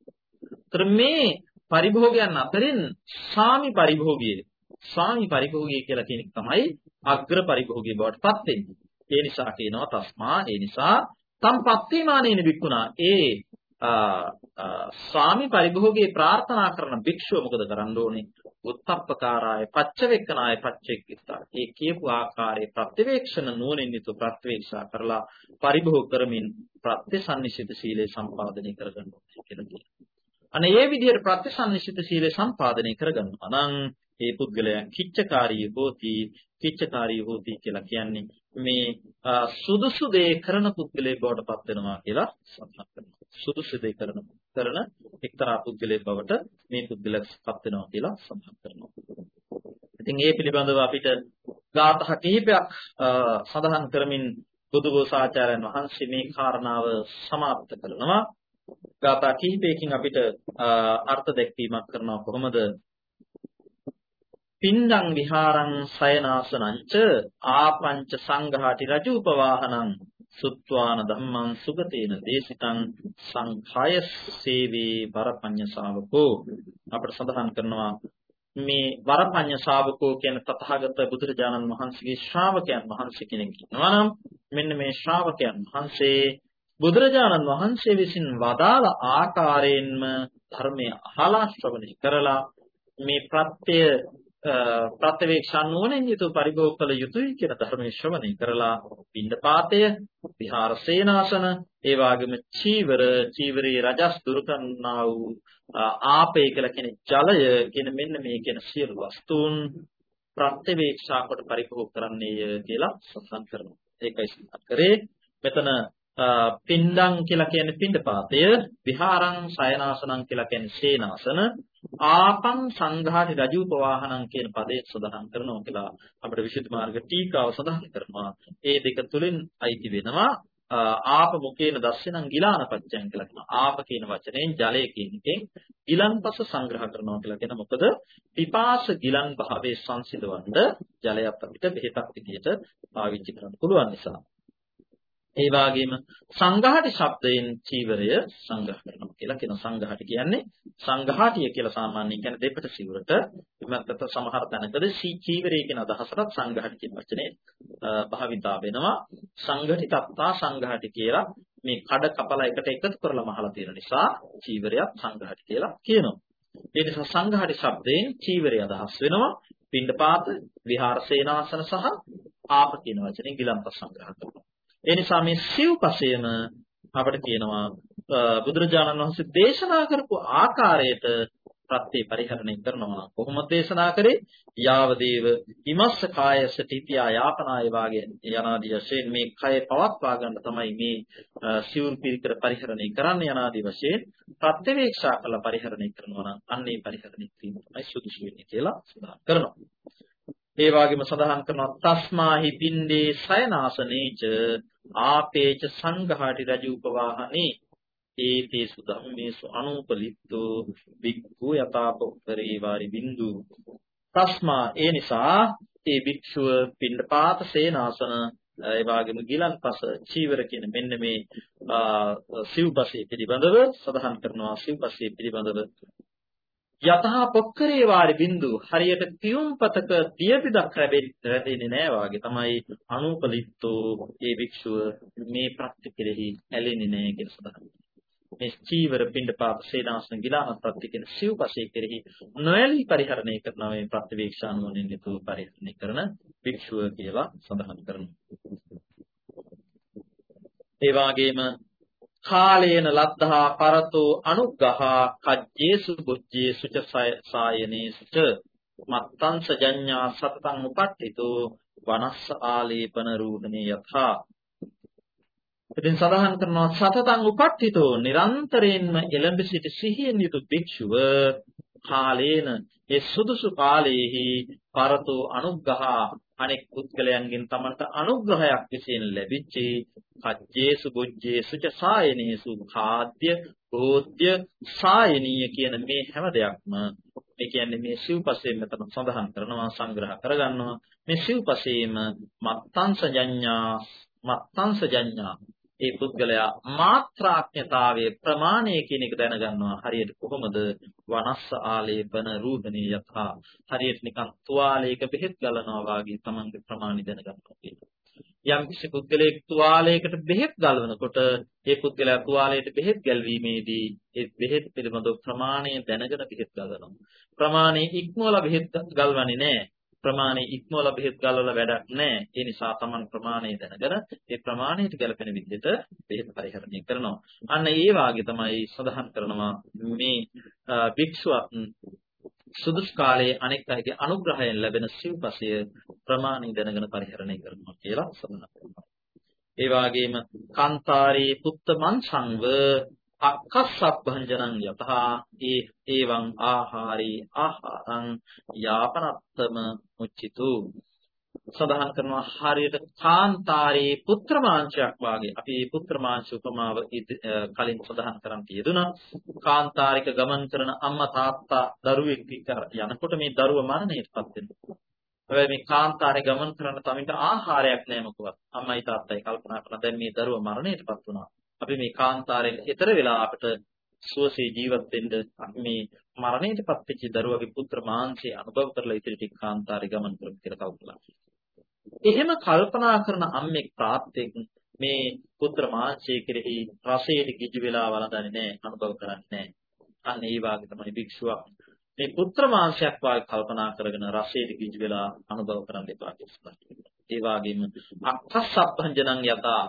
A: ତර මේ පරිභෝගයන් අතරින් සාමි පරිභෝගිය සාමි පරිභෝගිය කියලා කියන එක තමයි අග්‍ර පරිභෝගිය බවට පත් වෙන්නේ. ඒ නිසා කියනවා තස්මා ඒ නිසා තම් පත්තිමානේන වික්ුණා ඒ ස්වාමි පරිභෝගයේ ප්‍රාර්ථනා කරන භික්ෂුව මොකද කරන්න ඕනේ? උත්තප්පකාරාය පච්චවෙක්කනාය පච්චෙක්කිතා. ඒ කියපු ආකාරයේ ප්‍රතිවේක්ෂණ නුවණින් යුතු ප්‍රතිවේක්ෂා කරලා පරිභෝග කරමින් ප්‍රත්‍යසන්නිසිත සීලය සම්පාදනය කරගන්න ඕනේ කියලා කියනවා. අනේ මේ විදිහට ප්‍රත්‍යසන්නිසිත සීලය සම්පාදනය කරගන්නවා. නම් ඒ පුද්ගලයා කිච්චකාරී හෝති කිච්චකාරී හෝති කියලා කියන්නේ මේ සුදුසු දේ කරන පුද්ගලයෙක් බවට පත් වෙනවා කියලා සඳහන් කරනවා. සුදුසු දේ කරන කරන එක්තරා පුද්ගලයෙක් බවට මේ පුද්ගලයා පත් වෙනවා කියලා සඳහන් කරනවා. ඉතින් ඒ පිළිබඳව අපිට ගාථා කිහිපයක් සඳහන් කරමින් බුදුගෝසාචාර්යන් වහන්සේ මේ කාරණාව සමාප්ත කරනවා. ගාථා කිහිපයකින් අපිට අර්ථ දැක්වීමක් කරනවා කොහොමද? පින්දං විහාරං සයනාසනංච ආපංච සංඝාටි රජූපවාහනං සුත්වාන ධම්මං සුගතේන දේශිතං සංඛාය සේවේ වරපඤ්ඤ ශාවකෝ අපිට සඳහන් කරනවා මේ වරපඤ්ඤ ශාවකෝ කියන තථාගත බුදුරජාණන් වහන්සේගේ ශ්‍රාවකයන් වහන්සේ කෙනෙක් ඉන්නවා නම් මෙන්න මේ ශ්‍රාවකයන් වහන්සේ බුදුරජාණන් වහන්සේ විසින් වදාළ ආකාරයෙන්ම ධර්මය අහලා ශ්‍රවණය කරලා මේ ප්‍රත්‍ය ප්‍රත්‍යවේක්ෂා නුවණින් යුතු පරිභෝග කළ යුතුයි කියන ධර්මයේ ශ්‍රවණය කරලා පින්ඩපාතය, විහාර සේනාසන, ඒ වගේම චීවර, චීවරයේ රජස් දුරු කරන්නා වූ ආපේ කියලා කියන ජලය කියන මෙන්න මේ කියන සියලු වස්තුන් ප්‍රත්‍යවේක්ෂා කොට පරිභෝග කරන්නේය කියලා සඳහන් කරනවා. ඒකයි සඳහන් කරේ. මෙතන පින්ඩං කියලා කියන්නේ පින්ඩපාතය, විහාරං සයනාසනං කියලා කියන්නේ සේනාසන, ආපං සංඝාටි රජූප වාහනං කියන පදේ සඳහන් කරනවා කියලා අපිට විශේෂ මාර්ග ටීකාව සඳහන් කරනවා. ඒ දෙක තුලින් අයිති වෙනවා ආප මුකේන දස්සෙනං ගිලාන පච්චයන් කියලා කියනවා. ආප කියන වචනයෙන් ජලය කියන එකෙන් ගිලන්පස සංග්‍රහ කරනවා කියලා කියන මොකද පිපාස ගිලන් භාවයේ සංසිඳවන්න ජලයක් අපිට බෙහෙතක් විදියට පාවිච්චි කරන්න පුළුවන් නිසා. ඒ වගේම සංඝාටි ශබ්දයෙන් චීවරය සංග්‍රහ කරනවා කියලා කියන සංඝාටි කියන්නේ සංඝාටිය කියලා සාමාන්‍යයෙන් කියන්නේ දෙපට සිවුරට එමත්ත සමහර තැනකදී සී චීවරය කියන අදහසට සංඝාටි කියන වචනේ භාවිතා වෙනවා සංඝටි තත්තා සංඝාටි කියලා මේ කඩ කපලා එකට එකතු කරලා මහලා තියෙන නිසා චීවරයක් සංඝාටි කියලා කියනවා ඒ නිසා සංඝහරි ශබ්දයෙන් චීවරය අදහස් වෙනවා. පින්ඩපාත, විහාර සේනාසන සහ ආප කියන වචනෙන් ගිලන්පස සංග්‍රහ කරනවා. ඒ නිසා මේ සිව්පසයම අපිට කියනවා බුදුරජාණන් වහන්සේ දේශනා කරපු ආකාරයට ප්‍රත්‍ය පරිහරණය කරනවා. කොහොමද දේශනා කරේ? යාවදේව ඉමස්ස කායස තිතියා යාපනාය වාගේ යනාදී වශයෙන් මේ කය පවත්වා ගන්න තමයි මේ සිවුරු පිළිකර පරිහරණය කරන්න යනාදී වශයෙන් ප්‍රත්‍යවේක්ෂා කළ පරිහරණය කරනවා නම් අන්නේ පරිහරණය කිරීම තමයි සුදුසු වෙන්නේ කියලා සඳහන් කරනවා. ඒ වගේම සඳහන් කරනවා තස්මාහි පින්ඩේ සයනාසනේච ආපේච සංඝාටි රජූපවාහනේ ඒතේසු ධම්මේසු අනුපලිත්තෝ වික්ඛු යතාපොක්කරේ වාරි බින්දු. තස්මා ඒ නිසා ඒ භික්ෂුව පින්ඩපාත සේනාසන ඒ වගේම ගිලන්පස චීවර කියන මෙන්න මේ සිව්පසේ පිළිබඳව සඳහන් කරනවා. සිව්පසේ පිළිබඳව යතහ පොක්කරේ වාරි බින්දු හරියට පියුම්පතක දියපිදක් රැඳෙන්නේ නැහැ වාගේ තමයි අනුපලිත්තෝ ඒ භික්ෂුව මේ ප්‍රත්‍ය කෙරෙහි ඇලෙන්නේ නැහැ කියලා සඳහන් මේ චීවර පින්ඩපාත සේනාසන ගිලාන ප්‍රත්‍ය කියන සිව්පසේ කෙරෙහි නොයලි පරිහරණය කරන මේ ප්‍රතිවේක්ෂානුවණින් යුතුව පරිහරණය කරන භික්ෂුව කියලා සඳහන් කරනවා. ඒ වගේම කාලේන ලද්දහා පරතෝ අනුග්ගහා කජ්ජේසු බුද්ධේසු ච සායනේසු ච මත්තං සජඤ්ඤා සතතං උපට්ඨිතෝ වනස්ස ආලේපන රූපනේ යථා. ඉතින් සඳහන් කරනවා සතතං උපට්ඨිතෝ නිරන්තරයෙන්ම එළඹ සිට සිහියෙන් යුතු භික්ෂුව කාලේන ඒ සුදුසු කාලයේහි පරතෝ අනුග්‍රහා අනෙක් පුද්ගලයන්ගෙන් තමන්ට අනුග්‍රහයක් විසින් ලැබිච්ච. කච්චේසු බුජ්ජේසු ච සායනේසු ખાද්‍ය භෝද්‍ය සායනීය කියන මේ හැම දෙයක්ම ඒ කියන්නේ මේ සිව්පසයෙන් මෙතන සඳහන් කරනවා සංග්‍රහ කරගන්නවා. මේ සිව්පසේම මත්තං සජඤ්ඤා මත්තං සජඤ්ඤා ඒ පුද්ගලයා මාත්‍රාඥතාවයේ ප්‍රමාණය කියන එක දැනගන්නවා. හරියට කොහොමද? වනස්ස ආලේපන රූපණී යථා. හරියට නිකන් තුවාලයක බෙහෙත් ගලනවා වගේ තමන්ගේ ප්‍රමාණය දැනගන්නවා කියනවා යම් කිසි පුද්ගලයෙක් තුවාලයකට බෙහෙත් ගලවනකොට ඒ පුද්ගලයා තුවාලයට බෙහෙත් ගැල්වීමේදී ඒ බෙහෙත් පිළිබඳව ප්‍රමාණය දැනගෙන බෙහෙත් ගලවනවා ප්‍රමාණය ඉක්මවලා බෙහෙත් ගලවන්නේ නැහැ. ප්‍රමාණය ඉක්මවලා බෙහෙත් ගලවලා වැඩක් නැහැ. ඒ නිසා Taman ප්‍රමාණය දැනගෙන ඒ ප්‍රමාණයට ගැලපෙන විදිහට බෙහෙත් පරිහරණය කරනවා. අන්න ඒ වාගේ තමයි සඳහන් කරනවා මේ භික්ෂුවක් සුදුසු කාලයේ අනෙක් අයගේ අනුග්‍රහයෙන් ලැබෙන සිව්පසය ප්‍රමාණය දැනගෙන පරිහරණය කරනවා කියලා සඳහන් කරනවා. ඒ වගේම කාන්තාරේ පුත්ත මන්සංව අක්කස්සබ්බංජනං යතහා ඒ එවං ආහාරී ආහාරං යාපනත්තම මුච්චිතු. සඳහන් කරනවා හරියට කාන්තාරේ පුත්‍ර මාංශයක් වාගේ. අපි මේ පුත්‍ර මාංශ උපමාව කලින් සඳහන් කරන් තියදුනා. කාන්තාරික ගමන් කරන අම්මා තාත්තා දරුවෙක් යනකොට මේ දරුවා මරණයටපත් වෙනවා. හැබැයි මේ කාන්තාරේ ගමන් කරන තමන්ට ආහාරයක් නැහැ මොකවත්. අම්මයි තාත්තයි කල්පනා කරන දැන් මේ දරුවා මරණයටපත් වුණා. අපි මේ කාන්තාරයෙන් ඈතර වෙලා අපිට සුවසේ ජීවත් වෙන්න මේ මරණයටපත් වෙච්ච දරුවගේ පුත්‍ර මාංශය අනුභව කරලා ඉතිරි ටික කාන්තාරේ ගමන් කරමු කියලා කල්පනා එහෙම කල්පනා කරන අම්මෙක් ප්‍රාප්තෙක් මේ පුත්‍ර මාංශය කෙරෙහි රසයට කිජු වෙලා වළඳන්නේ නැහැ අනුභව කරන්නේ නැහැ. අන්න ඒ වාගේ තමයි භික්ෂුවක් මේ පුත්‍ර මාංශයක් වාගේ කල්පනා කරගෙන රසයට කිජු වෙලා අනුභව කරන්න එපා කියලා. ඒ වගේම අක්ඛසප්පංජනං යතා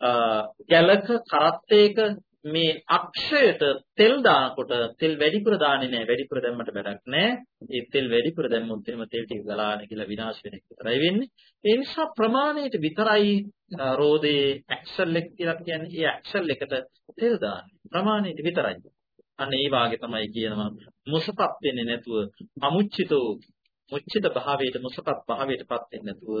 A: ගැලක කරත්තයක මේ අක්ෂයට තෙල් දානකොට තෙල් වැඩිපුර දාන්නේ නැහැ වැඩිපුර දැම්මට වැඩක් නැහැ ඒ තෙල් වැඩිපුර දැම්මොත් එහෙම තෙල් ටික ගලාන කියලා විනාශ වෙන එක විතරයි වෙන්නේ. ඒ නිසා ප්‍රමාණයට විතරයි රෝදේ ඇක්සල් එක කියලා කියන්නේ ඒ ඇක්සල් එකට තෙල් දාන්නේ. ප්‍රමාණයට විතරයි. අන්න ඒ වාගේ තමයි කියනවා. මුසපත් වෙන්නේ නැතුව අමුච්චිතෝ මුච්චිත භාවයට මුසපත් භාවයටපත් වෙන්නේ නැතුව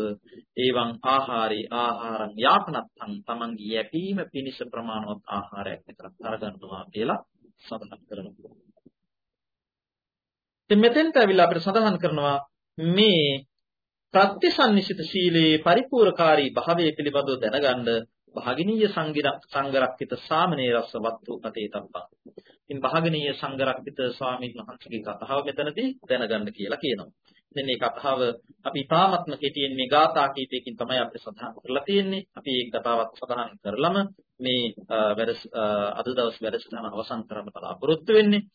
A: ඒවං ආහාරي ආහාරං යාපනත්තං තමන්ගේ යැපීම පිණිස ප්‍රමාණවත් ආහාරයක් විතරක් අරගන්නවා කියලා සඳහන් කරනවා. ඉතින් මෙතෙන්ට අවිලා අපිට සඳහන් කරනවා මේ ප්‍රත්‍යසන්නිසිත සීලේ පරිපූර්ණකාරී භාවය පිළිබඳව දැනගන්න භාගිනීය සංගරක්කිත සාමනීරස්ස වත්තු කතේ තබ්බා. ඉතින් භාගිනීය සංගරක්කිත ස්වාමීන් වහන්සේගේ කතාව මෙතනදී දැනගන්න කියලා කියනවා. මෙන්න මේ කතාව අපි තාමත්ම කෙටියෙන් මේ ගාථා කීපයකින් තමයි අපිට සඳහන් කරලා තියෙන්නේ. අපි මේ කතාවත් සඳහන් කරලම මේ වැඩ අද දවස් වැඩසටහන අවසන් කරන්න බලාපොරොත්තු වෙන්නේ.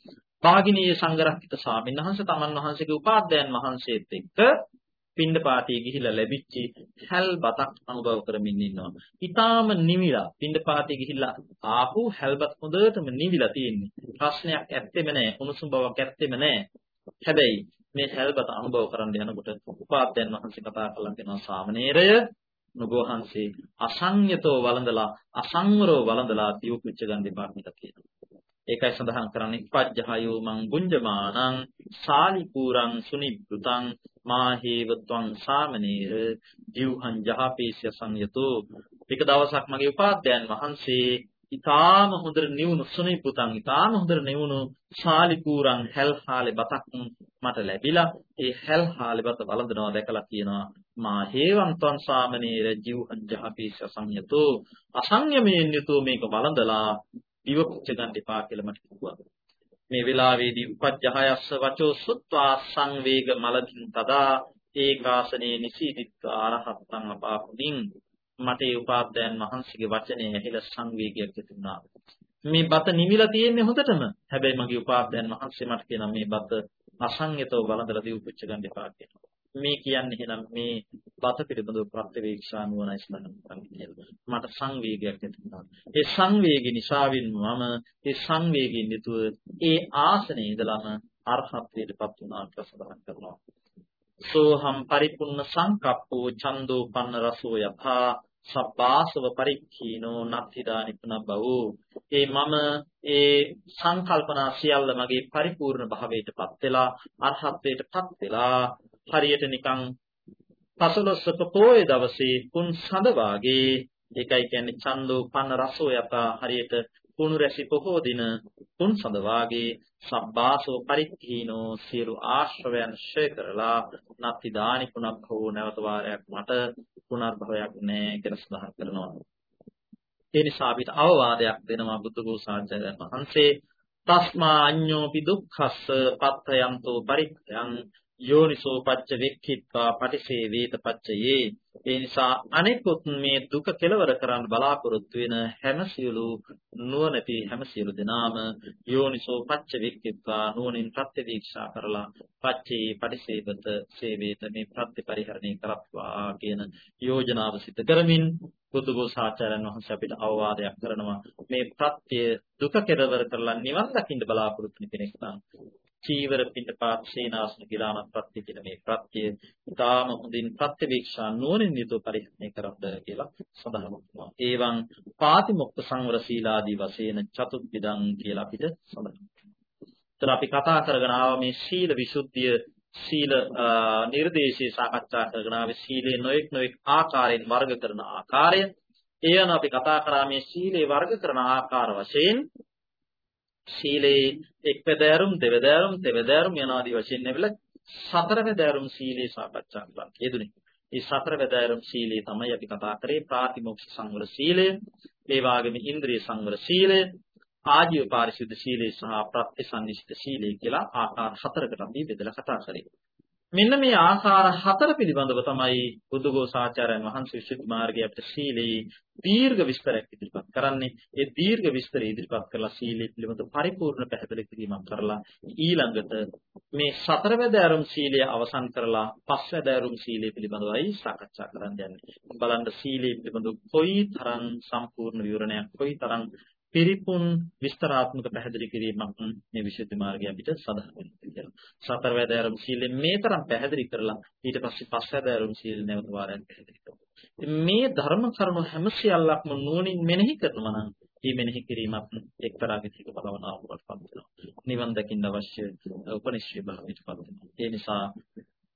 A: භාගිනීය සංඝරක්කිත ස්වාමීන් වහන්සේ තමන් වහන්සේගේ උපාධ්‍යයන් වහන්සේත් එක්ක පින්ඩ පාතිය ගිහිල්ලා ලැබිච්ච හැල් බතක් අනුභව කරමින් ඉන්නවා. ඊටාම නිවිලා පින්ඩ පාතිය ගිහිල්ලා ආපු හැල්බත් හොඳටම නිවිලා තියෙන්නේ. ප්‍රශ්නයක් ඇත්තෙම නැහැ. උණුසුම් බවක් ඇත්තෙම නැහැ. හැබැයි මේ හැල්බත අනුභව කරන්න යනකොට උපාධ්‍යයන් වහන්සේ කතා කළා කියනවා සාමණේරය. නුගෝහන්සේ අසංයතෝ වළඳලා අසංවරව වළඳලා දියු පිච්ච ගන්න දෙපා කියලා කියනවා. ඒකයි සඳහන් කරන්නේ පජ්ජහයෝ මං බුඤ්ජමානං සාලිපූරං සුනිබ්බුතං මාහේවත්වං සාමනීර ජීවහං ජහපේස්ය සංයතෝ. එක දවසක් මගේ උපාධ්‍යයන් වහන්සේ ඊටාම හොඳට නිවුණු සුනිප්පුතං ඊටාම හොඳට නිවුණු සාලිපූරං හැල්හාලේ බතක් මට ලැබිලා ඒ හැල්හාලේ බත වළඳනවා දැකලා කියනවා මා හේවන්තං සාමනීර ජීවහං ජහපේස්ය සංයතෝ අසංයමයෙන් යුතුව මේක වළඳලා දිව පුච්ච ගන්න එපා කියලා මට කිව්වා. මේ වෙලාවේදී උපජ්ජහයස්ස වචෝ සුත්වා සංවේග මලකින් තදා ඒකාසනේ නිසීදිත්වා අරහත්තං අපාපුදින් මට ඒ උපාද්‍යයන් වහන්සේගේ වචනේ ඇහිලා සංවේගයක් ඇති වුණා. මේ බත නිමිලා තියෙන්නේ හොඳටම. හැබැයි මගේ උපාද්‍යයන් වහන්සේ මට කියනවා මේ බත අසංයතව බලඳලා දී උපුච්ච ගන්න එපා කියලා. මේ කියන්නේ එහෙනම් මේ බත පිළිබඳව ප්‍රත්‍යවේක්ෂා නුවණයි ස්මරණ කියලා. මට සංවේගයක් ඇති වුණා. ඒ සංවේගය නිසාවින් මම ඒ සංවේගයෙන් යුතුව ඒ ආසනයේ ඉඳලම අරහත්ත්වයටපත් වුණා කියලා සඳහන් කරනවා. සෝහම් පරිපූර්ණ සංකප්පෝ ඡන්தோ පන්න රසෝ යථා සබ්බාසව පරික්ඛීනෝ නත්තිදා නිපුණ බවෝ ඒ මම ඒ සංකල්පනා සියල්ල මගේ පරිපූර්ණ භාවයටපත් වෙලා අරහත්ත්වයටපත් වෙලා හරියට නිකන් පසළොස්වක පොයේ දවසේ කුන් සඳ වාගේ ඒකයි කියන්නේ චන්දෝ පන්න රසෝ යත හරියට කුණු රැසි පොහෝ දින කුන් සඳ වාගේ සබ්බාසෝ පරික්ඛීනෝ සියලු ආශ්‍රවයන් ශේ කරලා නැති දානි කුණක් හෝ නැවත වාරයක් මට පුනර්භවයක් නැහැ කියලා සඳහන් කරනවා. ඒ නිසා අපිට අවවාදයක් දෙනවා බුදු ගෝසාචාර්යයන් වහන්සේ තස්මා අඤ්ඤෝපි දුක්ඛස්ස පත්තයන්තෝ පරික්ඛයන් යෝනිසෝ පච්ච වෙක්ඛිත්වා පටිසේවේත පච්චයේ. ඒ නිසා අනෙකුත් මේ දුක කෙලවර කරන්න බලාපොරොත්තු වෙන හැම සියලු නුවණැති හැම සියලු දෙනාම යෝනිසෝ පච්ච වෙක්ඛිත්වා නුවණින් ප්‍රත්‍යවීක්ෂා කරලා පච්චේ පටිසේවත සේවේත මේ ප්‍රතිපරිහරණය කරත්වා කියන යෝජනාව සිත කරමින් බුදුගෝසාචාර්යන් වහන්සේ අපිට අවවාදයක් කරනවා. මේ ප්‍රත්‍ය දුක කෙලවර කරලා නිවන් දකින්න බලාපොරොත්තු වෙන කෙනෙක් නම් චීවර පිටපාත් සේනාසන ගිලාන ප්‍රත්‍ය කියන මේ ප්‍රත්‍ය ඊටාම හොඳින් ප්‍රත්‍යවේක්ෂා නුවණින් යුතුව පරිහරණය කරද්ද කියලා සඳහන් කරනවා. ඒවන් පාතිමොක්ඛ සංවර සීලාදී වශයෙන් චතුත්විදං කියලා අපිට සඳහන් කරනවා. අපි කතා කරගෙන ආව මේ සීල විසුද්ධිය සීල නිර්දේශී සාකච්ඡා කරගෙන ආවේ සීලේ නොඑක් නොඑක් ආකාරයෙන් වර්ග කරන ආකාරය. ඒ අනුව අපි කතා කරා මේ සීලේ වර්ග කරන ආකාර වශයෙන් සීලේ එක්වැදෑරුම් දෙවැදෑරුම් තෙවැදෑරුම් යනාදී වශයෙන් නැවල සතරවැදෑරුම් සීලේ සාකච්ඡා කරලා යෙදුනේ. මේ සතරවැදෑරුම් සීලේ තමයි අපි කතා කරේ ප්‍රාතිමොක්ෂ සංවර සීලය, ඒ වගේම ඉන්ද්‍රිය සංවර සීලය, ආජීව පාරිශුද්ධ සීලය සහ ප්‍රත්‍යසන්නිෂ්ඨ සීලය කියලා ආකාර හතරකට අපි බෙදලා කතා කරේ. මෙන්න මේ ආකාර හතර පිළිබඳව තමයි බුදුගෝසාචාර්යන් වහන්සේ විසුද්ධි මාර්ගයේ අපිට සීලේ දීර්ඝ විස්තරයක් ඉදිරිපත් කරන්නේ. ඒ දීර්ඝ විස්තරය ඉදිරිපත් කරලා සීලය පිළිබඳව පරිපූර්ණ පැහැදිලි කිරීමක් කරලා ඊළඟට මේ සතරවැද ආරම් සීලය අවසන් කරලා පස්වැද ආරම් සීලය පිළිබඳවයි සාකච්ඡා කරන්න යන්නේ. බලන්න සීලය පිළිබඳව කොයි තරම් සම්පූර්ණ විවරණයක් කොයි තරම් පිරිපුන් විස්තරාත්මක පැහැදිලි කිරීමක් මේ විශේෂ මාර්ගය අපිට සඳහන් වෙනවා කියලා. සතර වැදෑරුම් සීලෙන් මේ තරම් පැහැදිලි කරලා ඊට පස්සේ පස් වැදෑරුම් සීල නැවත වාරයක් පැහැදිලි කරනවා. මේ ධර්ම කරුණු හැම සියල්ලක්ම නුවණින් මෙනෙහි කරනවා නම් මේ මෙනෙහි කිරීමත් එක්තරා විදිහක බලවනාවකට පත් වෙනවා. නිවන් දකින්න අවශ්‍ය උපනිශ්‍රේ භාවයට පත් වෙනවා. ඒ නිසා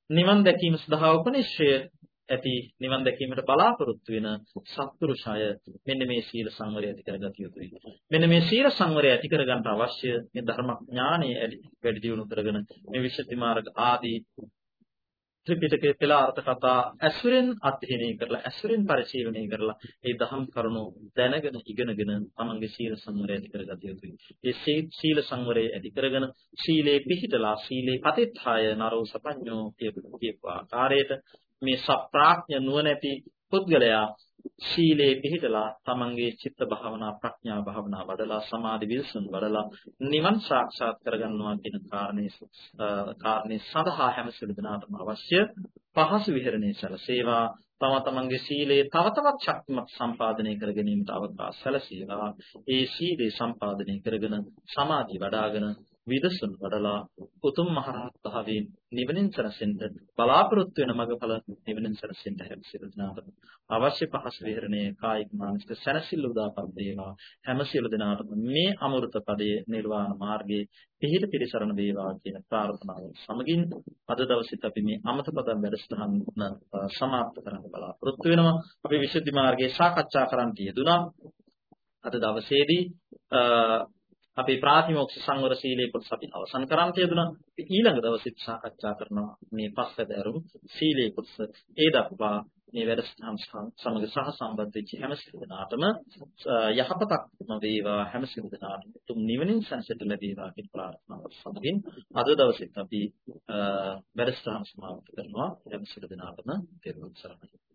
A: නිවන් දැකීම සඳහා උපනිශ්‍රය ඇති නිවන් දැකීමට බලාපොරොත්තු වෙන සත්පුරුෂය මෙන්න මේ සීල සංවරය ඇති කරගත යුතුයි. මෙන්න මේ සීල සංවරය ඇති කරගන්න අවශ්‍ය මේ ධර්ම ඥානය වැඩි දියුණු කරගෙන මේ විශේෂ මාර්ග ආදී ත්‍රිපිටකයේ පෙළ අර්ථ කතා ඇසුරෙන් අධ්‍යයනය කරලා ඇසුරෙන් පරිශීලනය කරලා ඒ දහම් කරුණු දැනගෙන ඉගෙනගෙන තමන්ගේ සීල සංවරය ඇති කරගත යුතුයි. ඒ සීල සංවරය ඇති කරගෙන සීලේ පිහිටලා සීලේ පතිත්ථාය නරෝ සපඤ්ඤෝ කියපු ආකාරයට මේ සප්‍රාඥ නුවණැති පුද්ගලයා ශීලයේ පිහිටලා තමන්ගේ චිත්ත භාවනා ප්‍රඥා භාවනා වඩලා සමාධි විල්සුන් වඩලා නිවන් සාක්ෂාත් කරගන්නවා කියන කාරණේ කාරණේ සඳහා හැම සිළු දිනාටම අවශ්‍ය පහසු විහරණේ සැලසේවා. තම තමන්ගේ සීලය තව තවත් ශක්තිමත් සම්පාදනය කර ගැනීමට අවකාශ සැලසීලා ඒ සීලය සම්පාදනය කරගෙන සමාධි වඩ아가න විදසුන් වඩලා උතුම් මහරහත් භාවයෙන් නිවනින් සැනසෙන්න බලාපොරොත්තු වෙන මඟඵල නිවනින් සැනසෙන්න හැමසිරු දිනාටම අවශ්‍ය පහසු විහරණයේ කායික මානසික සැනසෙල්ල උදාපත් වේවා. හැම සියලු දිනාටම මේ අමෘත පදයේ නිර්වාණ මාර්ගයේ පිහිට පිරිසරණ වේවා කියන ප්‍රාර්ථනාව සමගින් අද දවසේත් අපි මේ අමත පදම් වැඩසටහන සමාප්ත කරන්න බලාපොරොත්තු වෙනවා. අපි විසුද්ධි මාර්ගයේ සාකච්ඡා කරන්න යෙදුනා අද දවසේදී අපේ ප්‍රාතිමෝක්ෂ සංවර සීලේ කොටස අපි අවසන් කරන් තියදුනා. ඊළඟ දවසෙත් සාකච්ඡා කරනවා මේ පස්වැදෑරුම් සීලේ කොටස. ඒ දක්වා මේ වැඩසටහන් සමග සහ සම්බන්ධ වෙච්ච හැම සිදුවනාටම යහපතක්ම වේවා හැම සිදුවනාටම තුම් නිවනින් සංසිත ලැබේවා කියන ප්‍රාර්ථනාව සමගින් අද දවසෙත් අපි වැඩසටහන් සමාප්ත කරනවා හැම සිදුවනාටම තෙරුවන් සරණයි